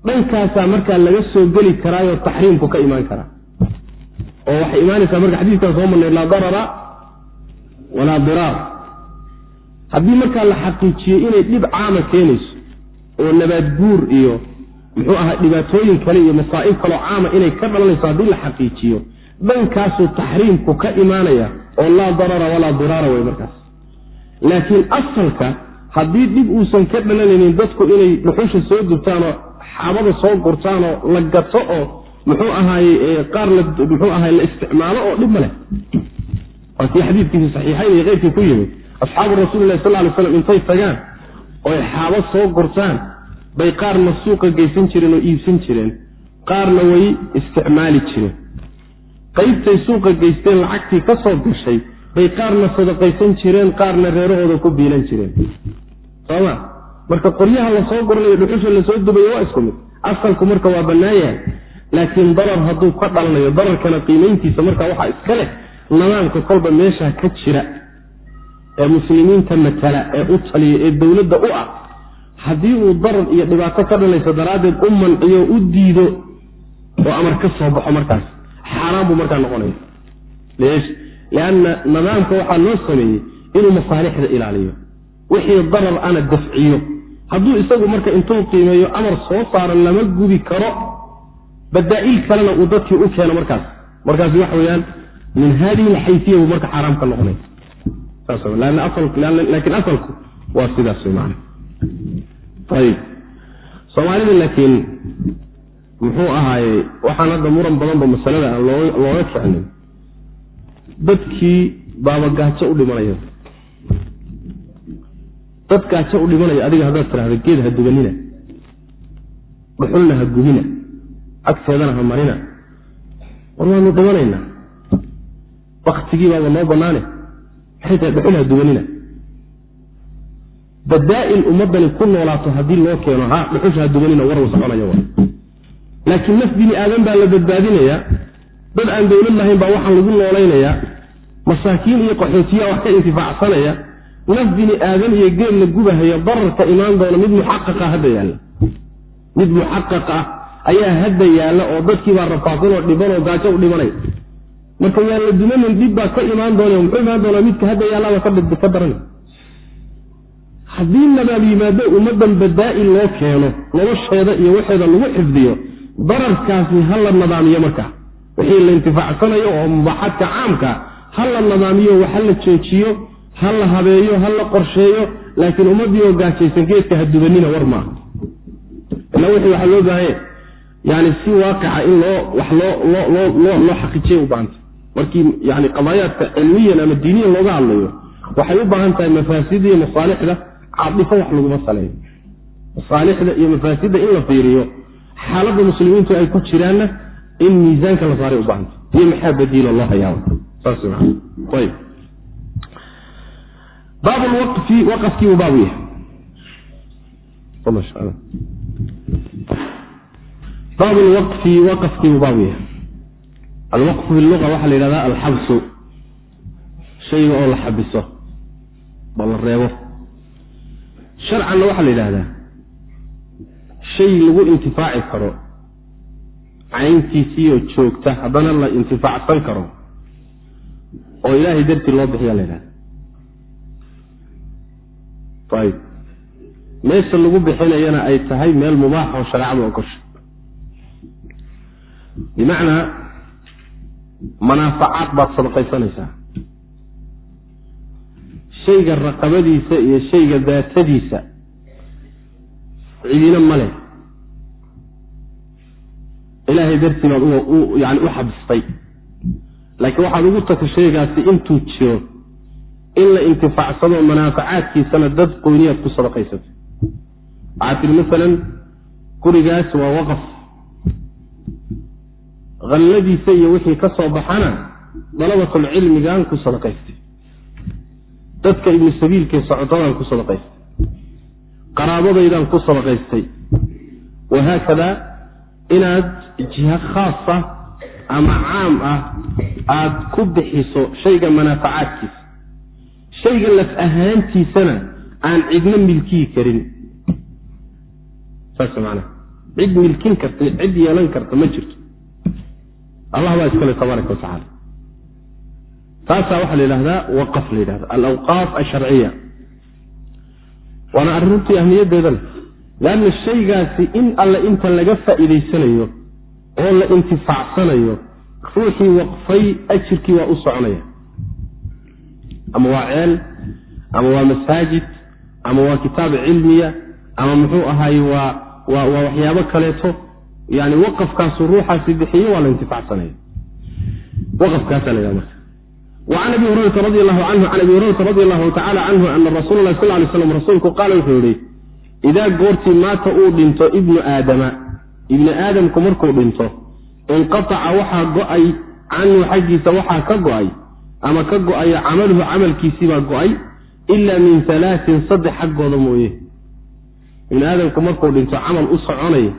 dhankaasaa markaa laga soo geli karaayoo taxriimku ka imaan karaa. Oo waxay imaanaysaa marka xadiiskaan soo marnay laa darara walaa diraar haddii markaa la xaqiijiyo inay dhib caama keenayso oo nabaad guur iyo muxuu ahaa dhibaatooyin kale iyo masaa'ib kaloo caama inay ka dhalanayso haddii la xaqiijiyo dhankaasuu taxriimku ka imaanaya oo laa darara walaa diraara wey markaas. Laakiin asalka haddii dhib uusan ka dhalanaynin dadku inay dhuxusha soo gubtaanoo xabada soo gurtaanoo la gato oo muxuu ahaaye qaar muxuu ahaay la isticmaalo oo dhib ma leh. Waa kii xadiidkiisi saxiixayn iyo keyrkii ku yimid asxaabu rasuulilahi sal lay slam intay tagaan oy xaabo soo gurtaan bay qaarna suuqa geysan jireen oo iibsan jireen qaarna way isticmaali jireen. Qaybtay suuqa geysteen lacagtii ka soo gashay bay qaarna sadaqaysan jireen qaarna reerahooda ku biilan jireen. Soma marka qoryaha la soo guranayo dhuxusha la soo dubayo waa isku mid. Asalku marka waa bannaan yahay laakiin darar hadduu ka dhalanayo dararkana qiimayntiisa marka waxaa iska leh nidaamka kolba meesha ka jira ee muslimiinta matala ee u taliya ee dowladda u ah haddii uu darar iyo dhibaato ka dhalayso daraaddeed u manciyo u diido oo amar ka soo baxo markaas xaaraan buu markaa noqonaya. Lianna nidaamka waxaa loo sameeyey inuu masaalixda ilaaliyo wixii darar ana dafciyo. Hadduu isagu marka intuu qiimeeyo amar soo saaro lama gubi karo badaa-il kalena uu dadkii u keeno markaas. Markaasi waxa weyaan min hadihi alxaysiya buu marka xaaraam ka noqonaya laakiin asalku waa sidaas man ayib. Soomaalida laakiin muxuu ahaaye waxaan hadda muran badanba masalada aan looga kicinin dadkii baaba gaajo u dhimanaya. Dad gaajo u dhimanaya adiga haddaad tidhahdo geed ha duganina. Dhuxulna ha gubina. Agteedana ha marina. War waanu dhimanaynaa. Baktigii baaba noo banaane maxay tahay dhuxul ha duganina badaa-il ummadani ku noolaato haddii loo keeno ha dhuxusha ha duganina warwa soconaya laakiin naf bini aadan baa la badbaadinayaa dad aan dowlad lahayn baa waxaan lagu noolaynayaa masaakiin iyo qaxootiyaa wax ka intifaacsanaya. Naf bini aadan iyo geed la gubahaya dararka imaan doona mid muxaqaqa hadda yaalla. Mid muxaqaq ah ayaa hadda yaalla oo dadkiibaa rafaadsan oo dhiban oo gaajo u dhimanay marka yaan la dumanin dhib baa ka imaan doona muxuu imaan doonaa midka hadda yaallaba ka daran. Haddii nabaab yimaado ummaddan badaa-il loo keeno nolosheeda iyo waxeeda lagu xifdiyo dararkaasi ha la nadaamiyo marka. Wixii la intifaacsanayo oo mubaaxadka caamka ha la nadaamiyo waxa la joojiyo ha la habeeyo ha la qorsheeyo laakiin ummaddii oo gaajaysan geedka ha dubanina war maaha ila wixii waxaa loo baahanya yani si waaqica in loo wax loo loo loo loo xaqiijiya u baahanta markii yani qadaayaadka cilmiyan ama diiniyan looga hadlayo waxay u baahan tahay mafaasida iyo masaalixda caadifo wax laguma saleeyo masaalixda iyo mafaasidda in la fiiriyo xaaladda muslimiintu ay ku jiraanna in miisaanka la saaray u baahanta iyo maxaa badiilo loo hayaa baab lwaqfi waqafkiibuu baabu yahay. Baab lwaqfi waqafkiibuu baabu yahay alwaqfu fi luga waxaa la yidhahdaa alxabsu shayga oo la xabiso oo la reebo. Sharcanna waxaa la yidhahdaa shay lagu intifaaci karo cayntiisiioo joogta haddana la intifaacsan karo oo ilaahay dartii loo bixiya la yidhahda ayb meesha lagu bixinayana ay tahay meel mubaax oo shareecadu ogosha bimacnaa manaafacaad baad sadaqaysanaysaa shayga raqabadiisa iyo shayga daatadiisa cidina ma leh. Ilaahay dartii baad yani u xabistay. Laakiin waxaad ugu tagta shaygaasi intuu jiro in la intifaacsado manaafacaadkiisana dad qoyniyaad ku sadaqaysato waxaad tihi masalan gurigaas waa waqaf halladiisa iyo wixii ka soo baxana dalabatul cilmigaan ku sadaqaystay. Dadka ibnu sabiilkee socotadaan ku sadaqaystay. Qaraabadaydaan ku sadaqaystay. Wahaakadaa inaad jiha khaasa ama caam ah aada ku bixiso shayga manaafacaadkiisa. Shayga laf ahaantiisana aan cidna milkiyi karin. Saas maanaa cid milkin karta cid yeelan karta ma jirto allah baa iskale tabaaraka watacaala taasaa waxaa la yidhahdaa waqaf la yidhahda alawqaaf asharciya waana arrin runtii ahmiyadeeda leh. Leanna shaygaasi in alle inta laga faa'iidaysanayo oo la intifaacsanayo ruuxii waqfay ajirkii waa u soconaya. Ama waa ceel ama waa masaajid ama waa kitaab cilmiya ama muxuu ahaaye waa waa waa waxyaabo kaleeto yani waqafkaasu ruuxaasi bixiyo waa la intifaacsanaya. Waqafkaasaa la yhaha marka وcan abi hurayrata radi allahu canhu can abi hurayrata radi allahu tacala canhu ana rasuula lah sal lay slam rasuulku qaala wuxuu yihi idaa goortii maata uu dhinto ibnu aadama ibni aadamku markuu dhinto inqataca waxaa go'ay canhu xaggiisa waxaa ka go'ay ama ka go'aya camaluhu camalkiisiibaa go'ay ila min alaatin saddex xaggooda mooye. Ibni aadamku markuu dhinto camal u soconayo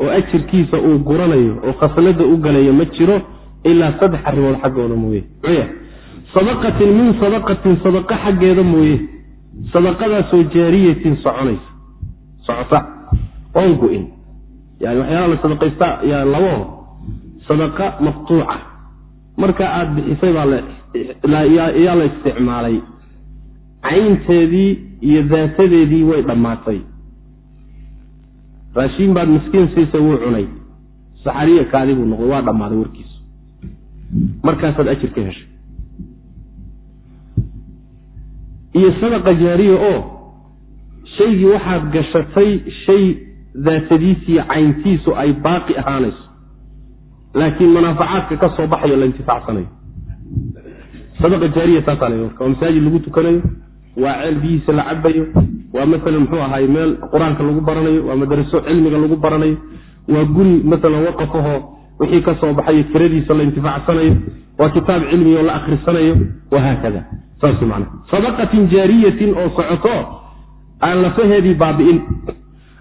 oo ajirkiisa uu guranayo oo khasnada u galayo ma jiro ilaa saddex arrimood xaggooda mooye. Sadaqatin min sadaqatin sadaqa xaggeeda mooye. Sadaqadaasoo jaariyatin soconaysa. Socota. Oon go-in yani waxyaala la sadaqaysta yaa labo. Sadaqa maqtuuca marka aada bixisay baa yaa la isticmaalay. Caynteedii iyo daatadeedii way dhammaatay raashiin baad miskiin siisay wuu cunay. Saxariya kaadi buu noqday waa dhammaaday warkiisu. Markaasaad ajir ka heshay. Iyo sadaqa jaariya oo shaygii waxaad gashatay shay daatadiisiiyo cayntiisu ay baaqi ahaanayso. Laakiin munaafacaadka ka soo baxayo la intifaacsanayo sadaqa jaariya taasaa la marka waa masaajid lagu tukanayo waa ceel biyihiisa la cabayo waa maalan muxuu ahaay meel qur'aanka lagu baranayo waa madaraso cilmiga lagu baranayo. Waa guri maalan waqaf ahoo wixii ka soo baxayo kiradiisa la intifaacsanayo waa kitaab cilmi oo la akhrisanayo wahaakada saas man sadaqatin jaariyatin oo socoto aan lafaheedii baabi'in.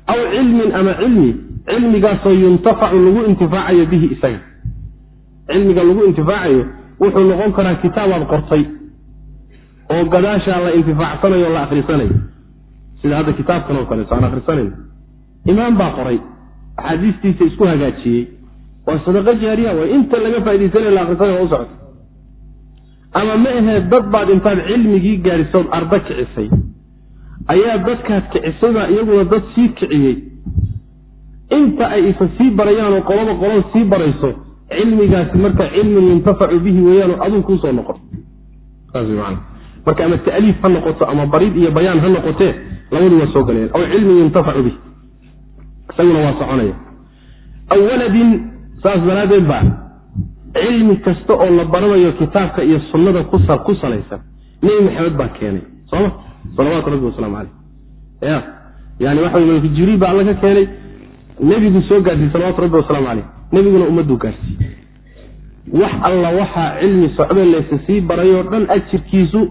Aw cilmin ama cilmi cilmigaasoo yuntafacu lagu intifaacayo bihi isaga. Cilmiga lagu intifaacayo wuxuu noqon karaa kitaabaad qortay oo gadaashaa la intifaacsanayo o la akhrisanayo. Sida hadda kitaabkan oo kaleeto aan akhrisanayno imaam baa qoray axaadiistiisa isku hagaajiyey. Waa sadaqo jaariya way inta laga faaidaysanay la akhrisanayo u socota. Ama ma ahee dad baad intaad cilmigii gaadhisood arda kicisay. Ayaa dadkaad kicisayba iyaguna dad sii kiciyey. Inta ay isa sii barayaanoo qolaba qolada sii barayso cilmigaasi marka cilmin yuntafacu bihi weeyaanoo aduu kuusoo noqon marka ama ta'liif ha noqoto ama barid iyo bayaan ha noqotee labadu soo galayaan aw cilmin yuntafacu bihi. Isaguna waa soconaya. Aw waladin saas daraaddeed baa cilmi kasta oo la baranayo kitaabka iyo sunnada ku salaysan nebi maxamed baa keenay. Sooma salawaatu rabbi wasalaamu caleyh ya. Yani waxa malku jibriil baa alla ka keenay. Nebigu soo gaarsiiyey salawatu rabbi wasalaamu caleyh nebiguna ummaduu gaarsiiyey. Wax alla waxaa cilmi socdo laysa sii barayoo dhan ajirkiisu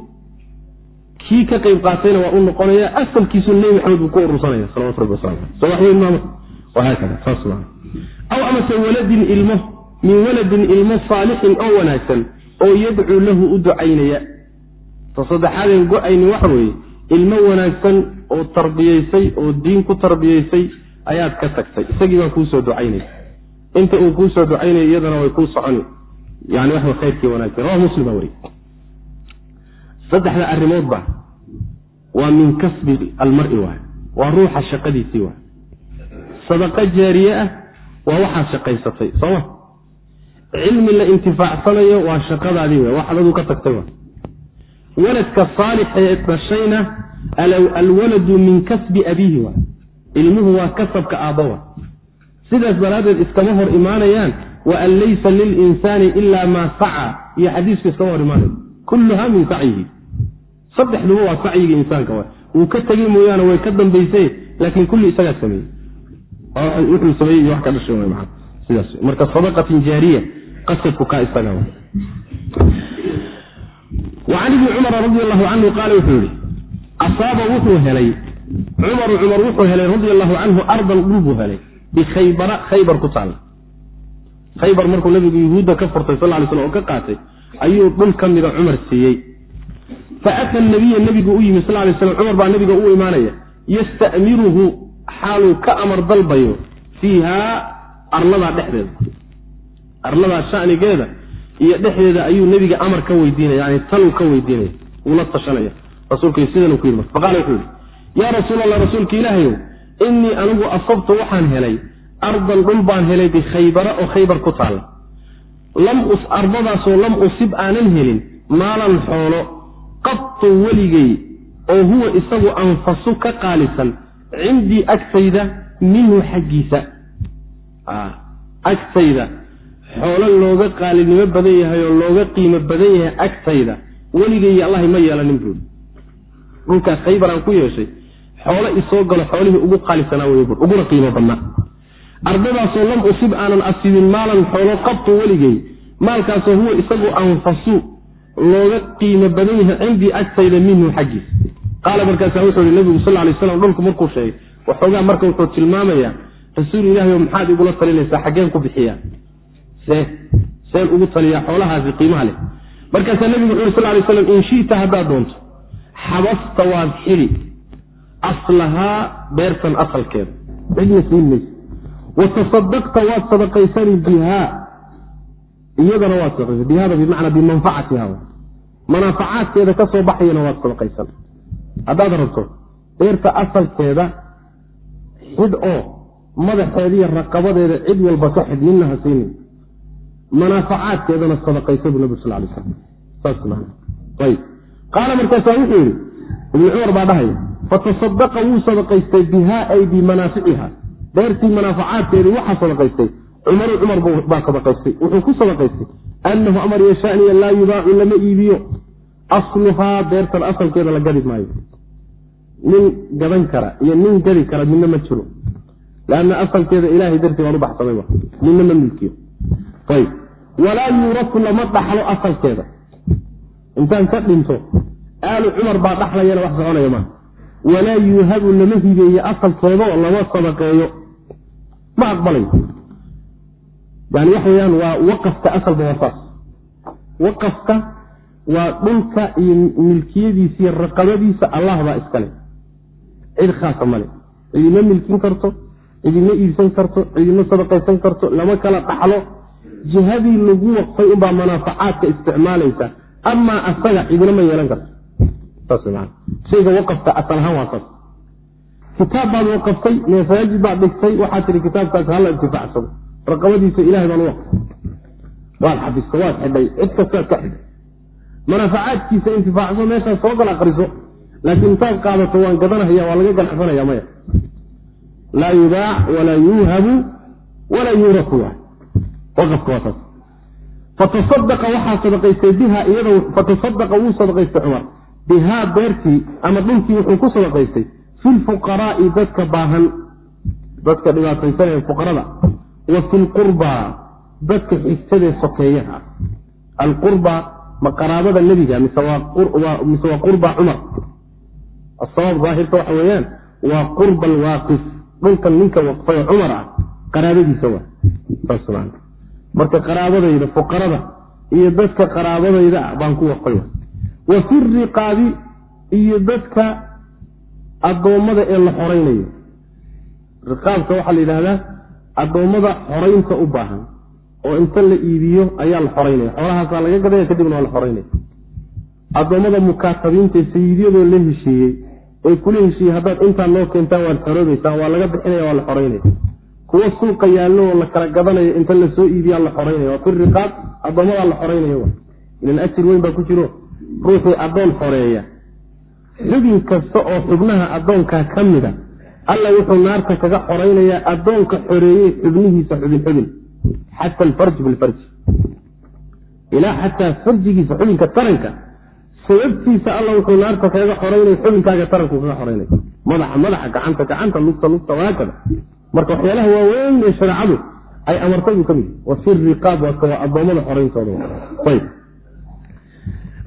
kii ka qayb qaatayna waa u noqonaya asalkiisu nebi maxamed buu ku urursanaya salawatu rabbi wasalam aleyh soo wax weyn maama wahaakada saas maa aw amase waladin ilmo min waladin ilmo saalixin oo wanaagsan oo yadcuu lahu u ducaynaya. Ta saddexaadeen go'ayni waxa weeye ilmo wanaagsan oo tarbiyaysay oo diin ku tarbiyaysay ayaad ka tagtay. Isagii baa kuusoo ducaynaya inta uu kuusoo ducaynaya iyadana way kuu soconi. Yani waxa khayrkii wanaagsan. Rawa muslim baa wariy saddexda arrimoodba waa min kasbi almari waay waa ruuxa shaqadiisii waay sadaqo jaariye ah waa waxaad shaqaysatay sooma cilmi la intifaacsanayo waa shaqadaadii w wax adadu ka tagtay wa waladka saalixee dhashayna alwaladu min kasbi abiihi wa ilmuhu waa kasabka aabba wa sidaas daraaddeed iskama hor imaanayaan wa an laysa lilinsaani ila maa saca. Iyo xadiisku iskama hor imaanaya kulluha min sacyihi saddexduba waa sacyiga insaanka wa wuu ka tegey mooyaane way ka dambayse laakiin kulli isagaa sameeyey. Wuxuu sameeyey iyo wax ka dhashay maa sidaas. Marka sadaqatin jaariya qasadku kaa isaga wacan ibni cumara radi allahu canhu qaala wuxuu yihi asaaba wuxuu helay cumaru cumar wuxuu helay radia allahu canhu ardan dhul buu helay bikhaybara khaybar ku taalla khaybar markuu nabigu yuhuudda ka furtay sal lay slam oo ka qaatay ayuu dhul ka mida cumar siiyey faata nabiya nabigu u yimi sal lay slam cumar baa nabiga u imaanaya yastamiruhu xaaluu ka amar dalbayo fiiha arladaa dhexdeeda arladaa shanigeeda iyo dhexdeeda ayuu nebiga amar ka weydiinaya yani taluu ka weydiinaya uula tashanaya rasuulka sidanuu ku yidhi faqaala wuxuu yidhi yaa rasuul allah rasuulka ilaahayow innii anigu asabtu waxaan helay ardan dhul baan helay bikhaybara oo khaybar ku taalla lam ardadaasoo lam usib aanan helin maalan xoolo qatu weligay oo huwa isagu anfasu ka qaalisan cindii agtayda minhu xaggiisa. Agtayda. Xoolo looga qaalinimo badan yahay oo looga qiimo badan yahay agtayda. Weligay allahi ma yeelanin buuri dhulkaas khaybar aan ku yeeshay xoolo isoo galo xoolihii ugu qaalisanaa wey bur uguna qiimo badnaa. Ardadaasoo lam usib aanan asibin maalan xoolo qabto weligay maalkaasoo huwa isagu anfasu looga qiimo badan yahay cindii agtayda minhu xaggiisa qaala markaasa wuxuu yihi nabigu sal lay slam dhulku markuu sheegay waxoogaa marka wuxuu tilmaamayaa rasuul ilaahi maxaad igula talinaysaa xaggeen ku bixiyaa. See seen ugu taliyaa xoolahaasi qiimaha leh. Markaasaa nebigu wuxu yhi sal lay slam in shita haddaad doonto xabasta waad xidi aslahaa beertan asalkeeda. Cidna siin mayse wa tasadaqta waad sadaqaysani bihaa iyadana waad sadaqaysa bihada bimacnaa bimanfacatiha manaafacaadkeeda ka soo baxayana waad sadaqaysan haddaad rabto beerta asalkeeda xidh oo madaxeediiyo raqabadeeda cid walba ka xidh midna ha siinin. Manaafacaadkeedana sadaqaysa buu nabig sal lay slam saas ayb qaala markaasaa wuxuu yidhi ibnu cumar baa dhahaya fatasadaqa wuu sadaqaystay bihaa ay bimanaaficiha beertii manaafacaadkeedii waxaa sadaqaystay cumaru cumar baa sadaqaystay wuxuu ku sadaqaystay annahu amar yashaaniya laa yubaacu lama iibiyo. Asluhaa beertan asalkeeda la gadi maayo. Nin gadan kara iyo nin gadi kara midna ma jiro. Lanna asalkeeda ilahay dartii baan u baxsamay midna ma milkiyo. Ayb walaa yuuraku lama dhaxlo asalkeeda. Intaan ka dhinto aalu cumar baa dhaxlayana wax soconaya maa walaa yuuhabu lama hibeeye asalkeedo lama sadaqeeyo ma aqbalayo yani waxa weyaan waa waqafka asalba waa saas. Waqafka waa dhulka iyo milkiyadiisa iyo raqabadiisa allah baa iskale cid khaasa male cidima milkin karto cidima iibsan karto cidima sadaqaysan karto lama kala dhaxlo. Jihadii lagu waqfay unbaa manaafacaadka isticmaalaysa. Amaa asaga cidina ma yeelan karto. Shayga waqafka asal ahaan waa saas. Kitaab baad waqaftay masaajid baad dhigtay waxaad tihi kitaabkaas hala intifaacsado raqabadiisa ilahay baan u waqfay waad xabisto waad xidhay cid kastaad ka xidhay. Manaafacaadkiisa intifaacso meeshaas soo gal aqriso laakiin intaad qaadato waan gadanahaya waa laga ganacsanaya maya. Laa yubaac walaa yuuhabu walaa yuuraku waqafka fatasadaqa waxaa sadaqaystay biha iyado fatasadaqa wuu sadaqaystay cumar. Bihaa beertii ama dhulkii wuxuu ku sadaqaystay fi lfuqaraai dadka baahan. Dadka dhibaataysan ee fuqarada wa fi lqurbaa dadka xigtadee sokeeyaha. Alqurba ma qaraabada nebiga mise waa qurba cumar. Asabaab daahirka waxa weeyaan waa qurba alwaaqif dhulkan ninka waqfay cumar ah qaraabadiisa waa. Marka qaraabadayda fuqarada iyo dadka qaraabadayda ah baan ku waqfay wa fi riqaabi iyo dadka addoommada ee la xoraynayo. Riqaabka waxaa la yidhahdaa addoommada xoraynta u baahan oo inta la iibiyo ayaa la xoraynaya. Xoolahaasaa laga gadaya kadibna waa la xoraynaya. Addoommada mukaatabiinta sayiidyadoo la heshiiyey ee kula heshiiyey haddaad intaa noo keentaan waad xoroobaysaan waa laga bixinaya waa la xoraynaya. Kuwa suuqa yaallo oo la kala gadanayo inta la soo iibiyaa la xoraynaya. Waa fi riqaab addoommadaa la xoraynaya ilan ajir weyn baa ku jiro ruuxii addoon xoreeya. Xubin kasta oo xubnaha addoonkaa ka mida alla wuxuu naarta kaga xoraynayaa addoonka xoreeyey xubnihiisa xubin xubin. Xata alfarj bilfarji ilaa xataa farjigiisa xubinka taranka. Sababtiisa alla wuxuu naarta kaga xoraynaya xubinkaaga taranku kaga xoraynaya madaxa madaxa gacanta gacanta lugta lugta waakada marka waxyaalaha waaweyn ee shareecadu ay amartadu ka mid wa fi riqaab waa addoommada xorayntooda ayb.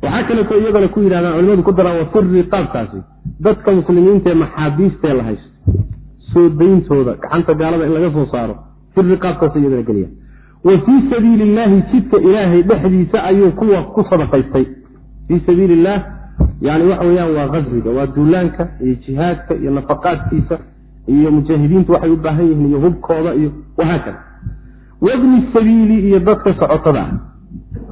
Waxaa kaleeto iyadana ku yidhahdaan culimadu ku daraan wa fi riqaabkaasi dadka muslimiinta ee maxaabiistee la haysto soo dayntooda gacanta gaalada in laga soo saaro fi riqaabkaas iyadana geliya. Wa fii sabiili illaahi jidka ilaahay dhexdiisa ayuu kuwa ku sadaqaystay fii sabiili illaah yani waxa weyaan waa qasriga waa duulaanka iyo jihaadka iyo nafaqaadkiisa iyo mujaahidiintu waxay u baahan yihiin iyo hubkooda iyo wahaakada wabni sabiili iyo dadka socotada ah.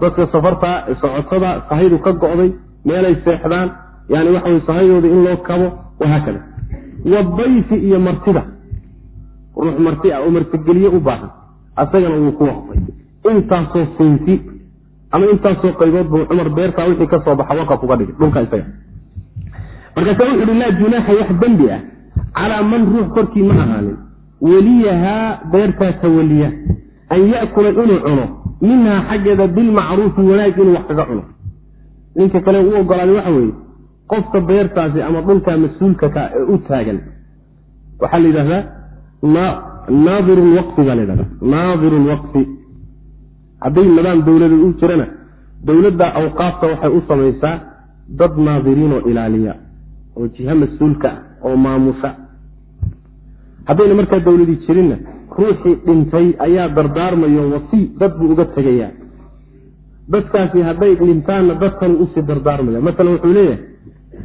Dadka safarta socotada sahaydu ka go'day meelay seexdaan yani waxa wey sahayooda in loo kabo wahaakada wadayfi iyo martida. Ruux marti ah oo martigeliye u baahan. Asagana wuu ku waqfay intaasoo sinti ama intaasoo qaybood buu cumar beertaa wixii ka soo baxa waqaf uga dhigay dhulka isaga. Markaasa wuxu uhi laa junaaxa wax dembi ah calaa man ruux korkii ma ahaanin. Weliyahaa beertaa tawaliya an yakula inuu cuno. Minhaa xaggeeda bilmacruufi wanaag inuu wax kaga cuno. Ninka kale u ogolaaday waxa weeye qofka beertaasi ama dhulkaa mas'uulka ka ee u taagan. Waxaa la yidhahdaa naadiru lwaqfi baa la yidhahdaa naadiru lwaqfi hadday nidaam dowladeed u jirana dowladda awqaafta waxay u samaysaa dad naadiriin oo ilaaliya oo jiha mas'uulka ah oo maamusha haddayna markaa dowladii jirinna ruuxii dhintay ayaa dardaarmayo wasi dad buu uga tegayaa. Dadkaasi hadday dhintaanna dadkan u sii dardaarmaya. Masalan wuxuu leeyahay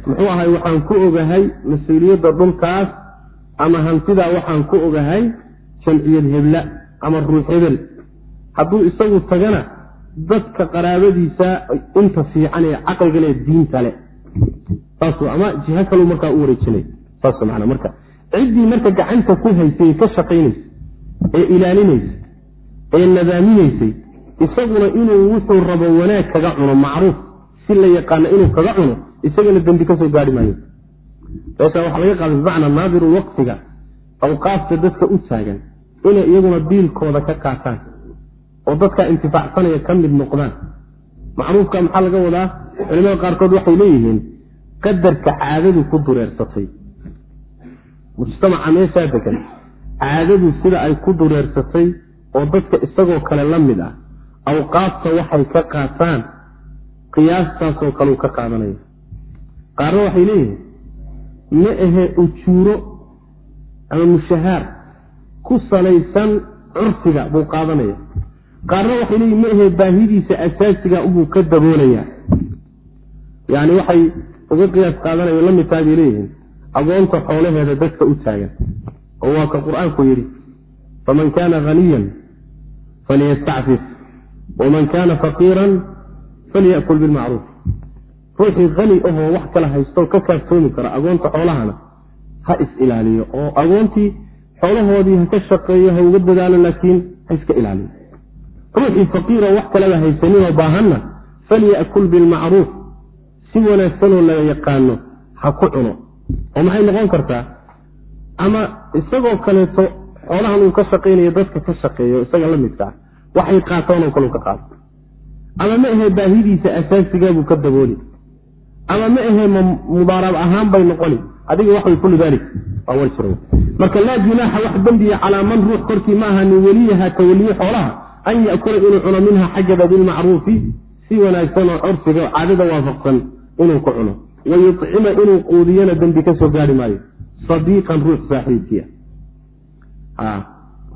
muxuu ahay waxaan ku ogahay mas'uuliyadda dhulkaas ama hantidaa waxaan ku ogahay jamciyad hebla ama ruux hebel. Hadduu isagu tagana dadka qaraabadiisa inta fiican ee caqliga diinta le saas ama jiho kaluu markaa u wareejinay. Saas mana marka. Ciddii marka gacanta ku haysay ka shaqaynaysa ee ilaalinaysa ee nadaaminaysay isaguna inuu wuxuu rabo wanaag kaga cuno macruuf si la yaqaano inuu kaga cuno isagana dembi ka soo gaari maayo. Meesha waxaa laga qaaday bimacnaa naadiru waqtiga awqaafta dadka u taagan inay iyaguna biilkooda ka qaataan oo dadkaa intifaacsanaya ka mid noqdaan. Macruufka maxaa laga wadaa? Culimada qaarkood waxay leeyihiin qadarka caadadu ku dureersatay. Mujtamaca meeshaa degan caadadu sida ay ku dureersatay oo dadka isagoo kale la mid ah awqaafta waxay ka qaataan qiyaastaasoo kaleu ka qaadanaya qaarna waxay leeyihiin ma ahe ujuuro ama mushahaar ku salaysan curfiga buu qaadanaya. Qaarna waxay leeyihiin ma ahe baahidiisa asaasiga ubuu ka daboolaya. Yani waxay uga qiyaas qaadanaya la mid tahay bay leeyihiin agoonta xoolaheeda dadka u taagan. Oo waa ka qur'aanku yidhi faman kaana haniyan faliyastacfif waman kaana faqiiran falyakul bilmacruuf ruuxii hani ahoo wax kala haysto ka kaaftoomi kara agoonta xoolahana ha is-ilaaliyo oo agoontii xoolahoodii ha ka shaqeeyo ha uga dadaalo laakiin ha iska ilaaliyo. Ruuxii faqiiroo wax kalaba haysaninoo baahanna falyakul bilmacruuf si wanaagsanoo la yaqaano ha ku cuno. Oo maxay noqon kartaa? Ama isagoo kaleeto xoolahan uu ka shaqaynayo dadka ka shaqeeyo isaga la midkaa waxay qaatoonoo kale ka qaato. Ama ma ahe baahidiisa asaasigaabuu ka dabooli ama ma ahe mudaarab ahaan bay noqoni. Adiga waxway kullu daalik waa war jira marka laa junaaxa wax dembiya calaa man ruux korkii ma ahanin weliyaha tawaliye xoolaha an yakula inuu cuno minha xaggeeda bilmacruufi si wanaagsan oo curfiga caadada waafaqsan inuu ku cuno. Wayucima inuu quudiyana dembi ka soo gaari maayo. Sadiiqan ruux saaxiibkiia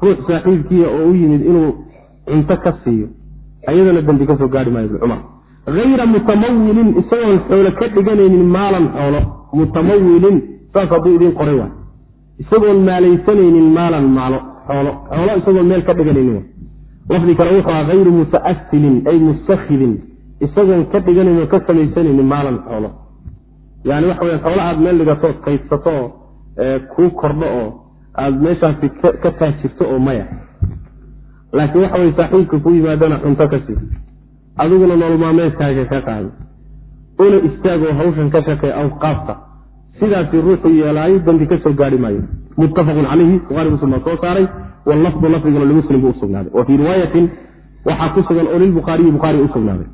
ruux saaxiibkiia oo u yimid inuu cunto ka siiyo ayadana dembi ka soo gaari maayo ibn cumar hayra mutamawilin isagoon xoolo ka dhiganaynin maalan xoolo mutamawilin saas hadduu idiin qoray waay isagoon maalaysanaynin maalan maalo xoolo xoolo isagoon meel ka dhiganaynin lafdi kale wuxuu aha hayru muta'asilin ay mustakhidin isagoon ka dhiganayn oo ka samaysanaynin maalan xoolo yani waxa weyaan xoolo aada meel dhigatoo kaydsato oo kuu kordho oo aada meeshaasi ka taajirto oo maya laakiin waxa weye saaxiibka ku yimaadana cunto ka sii adiguna nololmaameedkaaga ka qaado una istaagoo hawshan ka shaqee awqaafta. Sidaasi ruuxu yeelaayo dambi ka soo gaari maayo. Muttafaqun calayhi buhari muslim baa soo saaray wallafdu lafdigana limuslim buu usugnaaday wa fii riwaayatin waxaa ku sugan oo lilbukhaariyi bukhaari usugnaaday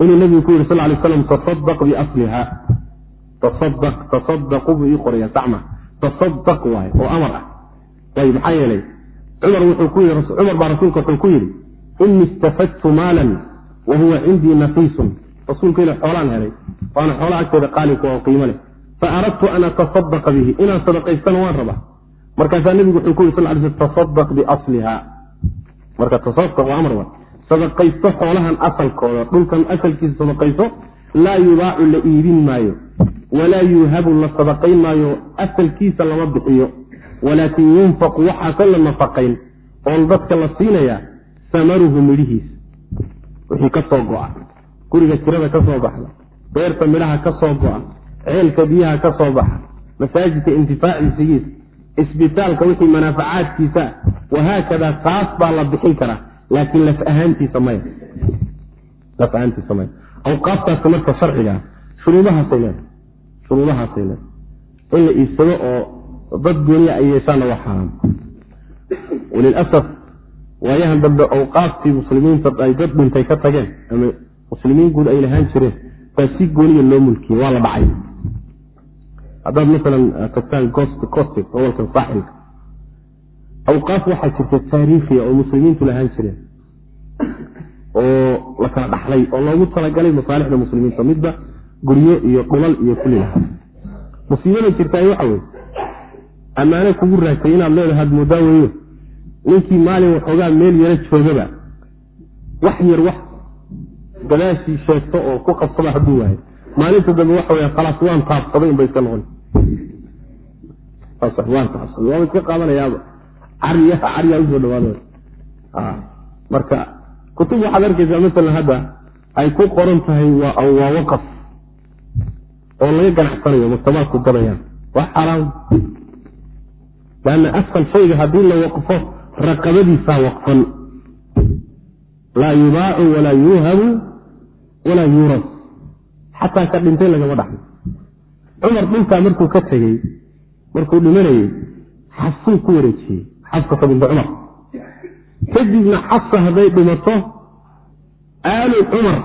inuu nabigu ku yidhi sal lay slam tasadaq biasliha tasadaq tasadaqu buu ii qoraya sacma tasadaq waaye oo amar ah. Ayb maxaa yeelay? Cumar wuxuu ku yidhi cumar baa rasuulka wuxuu ku yidhi ini istafadtu maalan wa huwa cindii nafiisun rasuulka ila xoolaan helay waana xoola agteeda qaalinku oo qiimo leh fa aradtu an atasadaqa bihi inaan sadaqaystana waan rabaa markaasaa nebigu wuxuu ku yiri sal sl tasadaq biasliha marka tasadaq waa amar wa sadaqaysto xoolahan asalkooda dhulkan asalkiisa sadaqayso laa yubaacu la iibin maayo walaa yuuhabu la sadaqayn maayo asalkiisa lama bixiyo walaakin yunfaqu waxaase la nafaqayn oon dadka la siinayaa samaruhu midhihiisa wixii ka soo go-a guriga kirada ka soo baxda. Beerta midhaha ka soo go-a ceelka biyaha ka soo baxa. Masaajidka intifaaciisigiisa isbitaalka wixii manaafacaadkiisa. Wahaakada taas baa la bixin karaa. Laakiin laf ahaantiisa maya. Laf ahaantiisa maya. Awqaaftaasi marka sharcigaa shuruudahaasay leedahay shuruudahaasay leedahay in la iibsado oo dad gooniya ay yeeshaanna waa xaaraam waayahan dambe awqaaftii muslimiinta ay dad dhintay ka tageen ama muslimiin guud ay lahaan jireen baa si gooniya loo mulkiyey waa la dhacay. Haddaad masalan tagtaan costi gobolkan saaxilka awqaaf waxaa jirta taariikhiya oo muslimiintu lahaan jireen oo la kala dhaxlay oo loogu talagalay masaalixda muslimiinta midba guryo iyo dhulal iyo kulli lahaa. Musiibada jirtaay waxa weye ammaane kugu raagtay inaad leedahay had moodaa weeyo ninkii maalin waxoogaa meel yaro joogaba wax yar wax gadaashii sheegto oo ku qabsada hadduu waayo. Maalinta dambe waxa wey khalaas waan taabsaday inbay iska noqon. Waan taabsaday waaba iska qaadanayaaba. Cariya cariyaa u soo dhawaada marka kutub waxaad arkaysaa masalan hadda ay ku qoran tahay waa waqaf oo laga ganacsanayo maktabaadku gadayaan waa xaraam. Lanna asal shayga haddii la waqfo raqabadiisaa waqfan. Laa yubaacu walaa yuuhabu walaa yuuras. Xataa ka dhintay lagama dhaxlo. Cumar dhulkaa markuu ka tegey markuu dhimanayey xasuu ku wareejiyey. Xafsata binta cumar. Kadibna xafsa hadday dhimato aalu cumar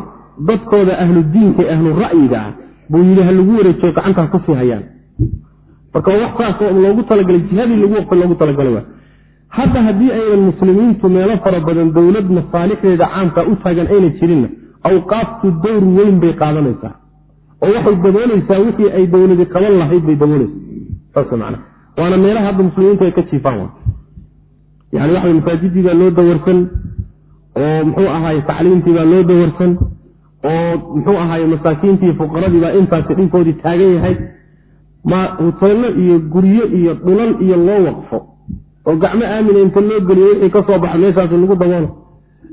dadkooda ahlu diinka ahlu ra'yiga ah buu yidhi ha lagu wareejiyo gacantaa ku sii hayaan. Marka wax saas oo loogu talagalay jihadii lagu waqfa loogu talagalay hadda haddii aynan muslimiintu meelo fara badan dowlad masaalixdeeda caamka u taagan ayna jirinna awqaaftu dowr weyn bay qaadanaysaa. Oo waxay dabooleysaa wixii ay dowladi qaban lahayd bay dabooleysaa waana meelaha hadda muslimiintu ay ka jiifaan yani waxa masaajidii baa loo dawarsan oo muxuu ahaay tacliimtii baa loo dawarsan oo muxuu ahaay masaakiintii fuqaradii baa intaasi dhinkoodii taagan yahay. Ma huteello iyo guryo iyo dhulal iyo loo waqfo oo gacmo aamina inta loo geliyo wixii ka soo baxa meeshaasi lagu daboolo.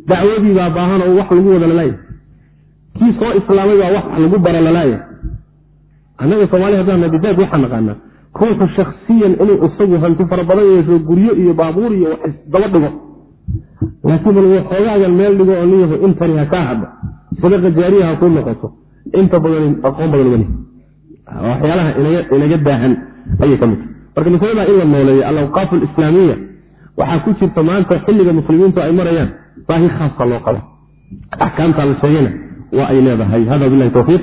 Dacwadii baa baahan oo wax lagu wada lalaaya kii soo islaamay baa wax lagu bara lalaaya annaga soomaliya haddaan bidaad waxaa naqaanaa ruuxu shaksiyan inuu isagu hanti fara badan yeesho guryo iyo baabuur iyo wax isdaba dhigo. Laakiin bal waxoogaagan meel dhigo oo niyaho intani ha kaa hadha sadaqa jaariya ha kuu noqoto. Inta badan aqoon badan mali waxyaalaha inaga daahan ayay ka mid tahay marka masalada in la nooleeyo alawqaaf alislaamiya waxaa ku jirta maanta xilliga muslimiintu ay marayaan baahi khaasa loo qabo. Axkaamtaa la sheegana waa ay leedahay. Hada bilahi towfiiq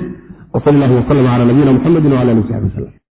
wsal allah wslm cala nabiyina muxamedi wala ali saxbi wslm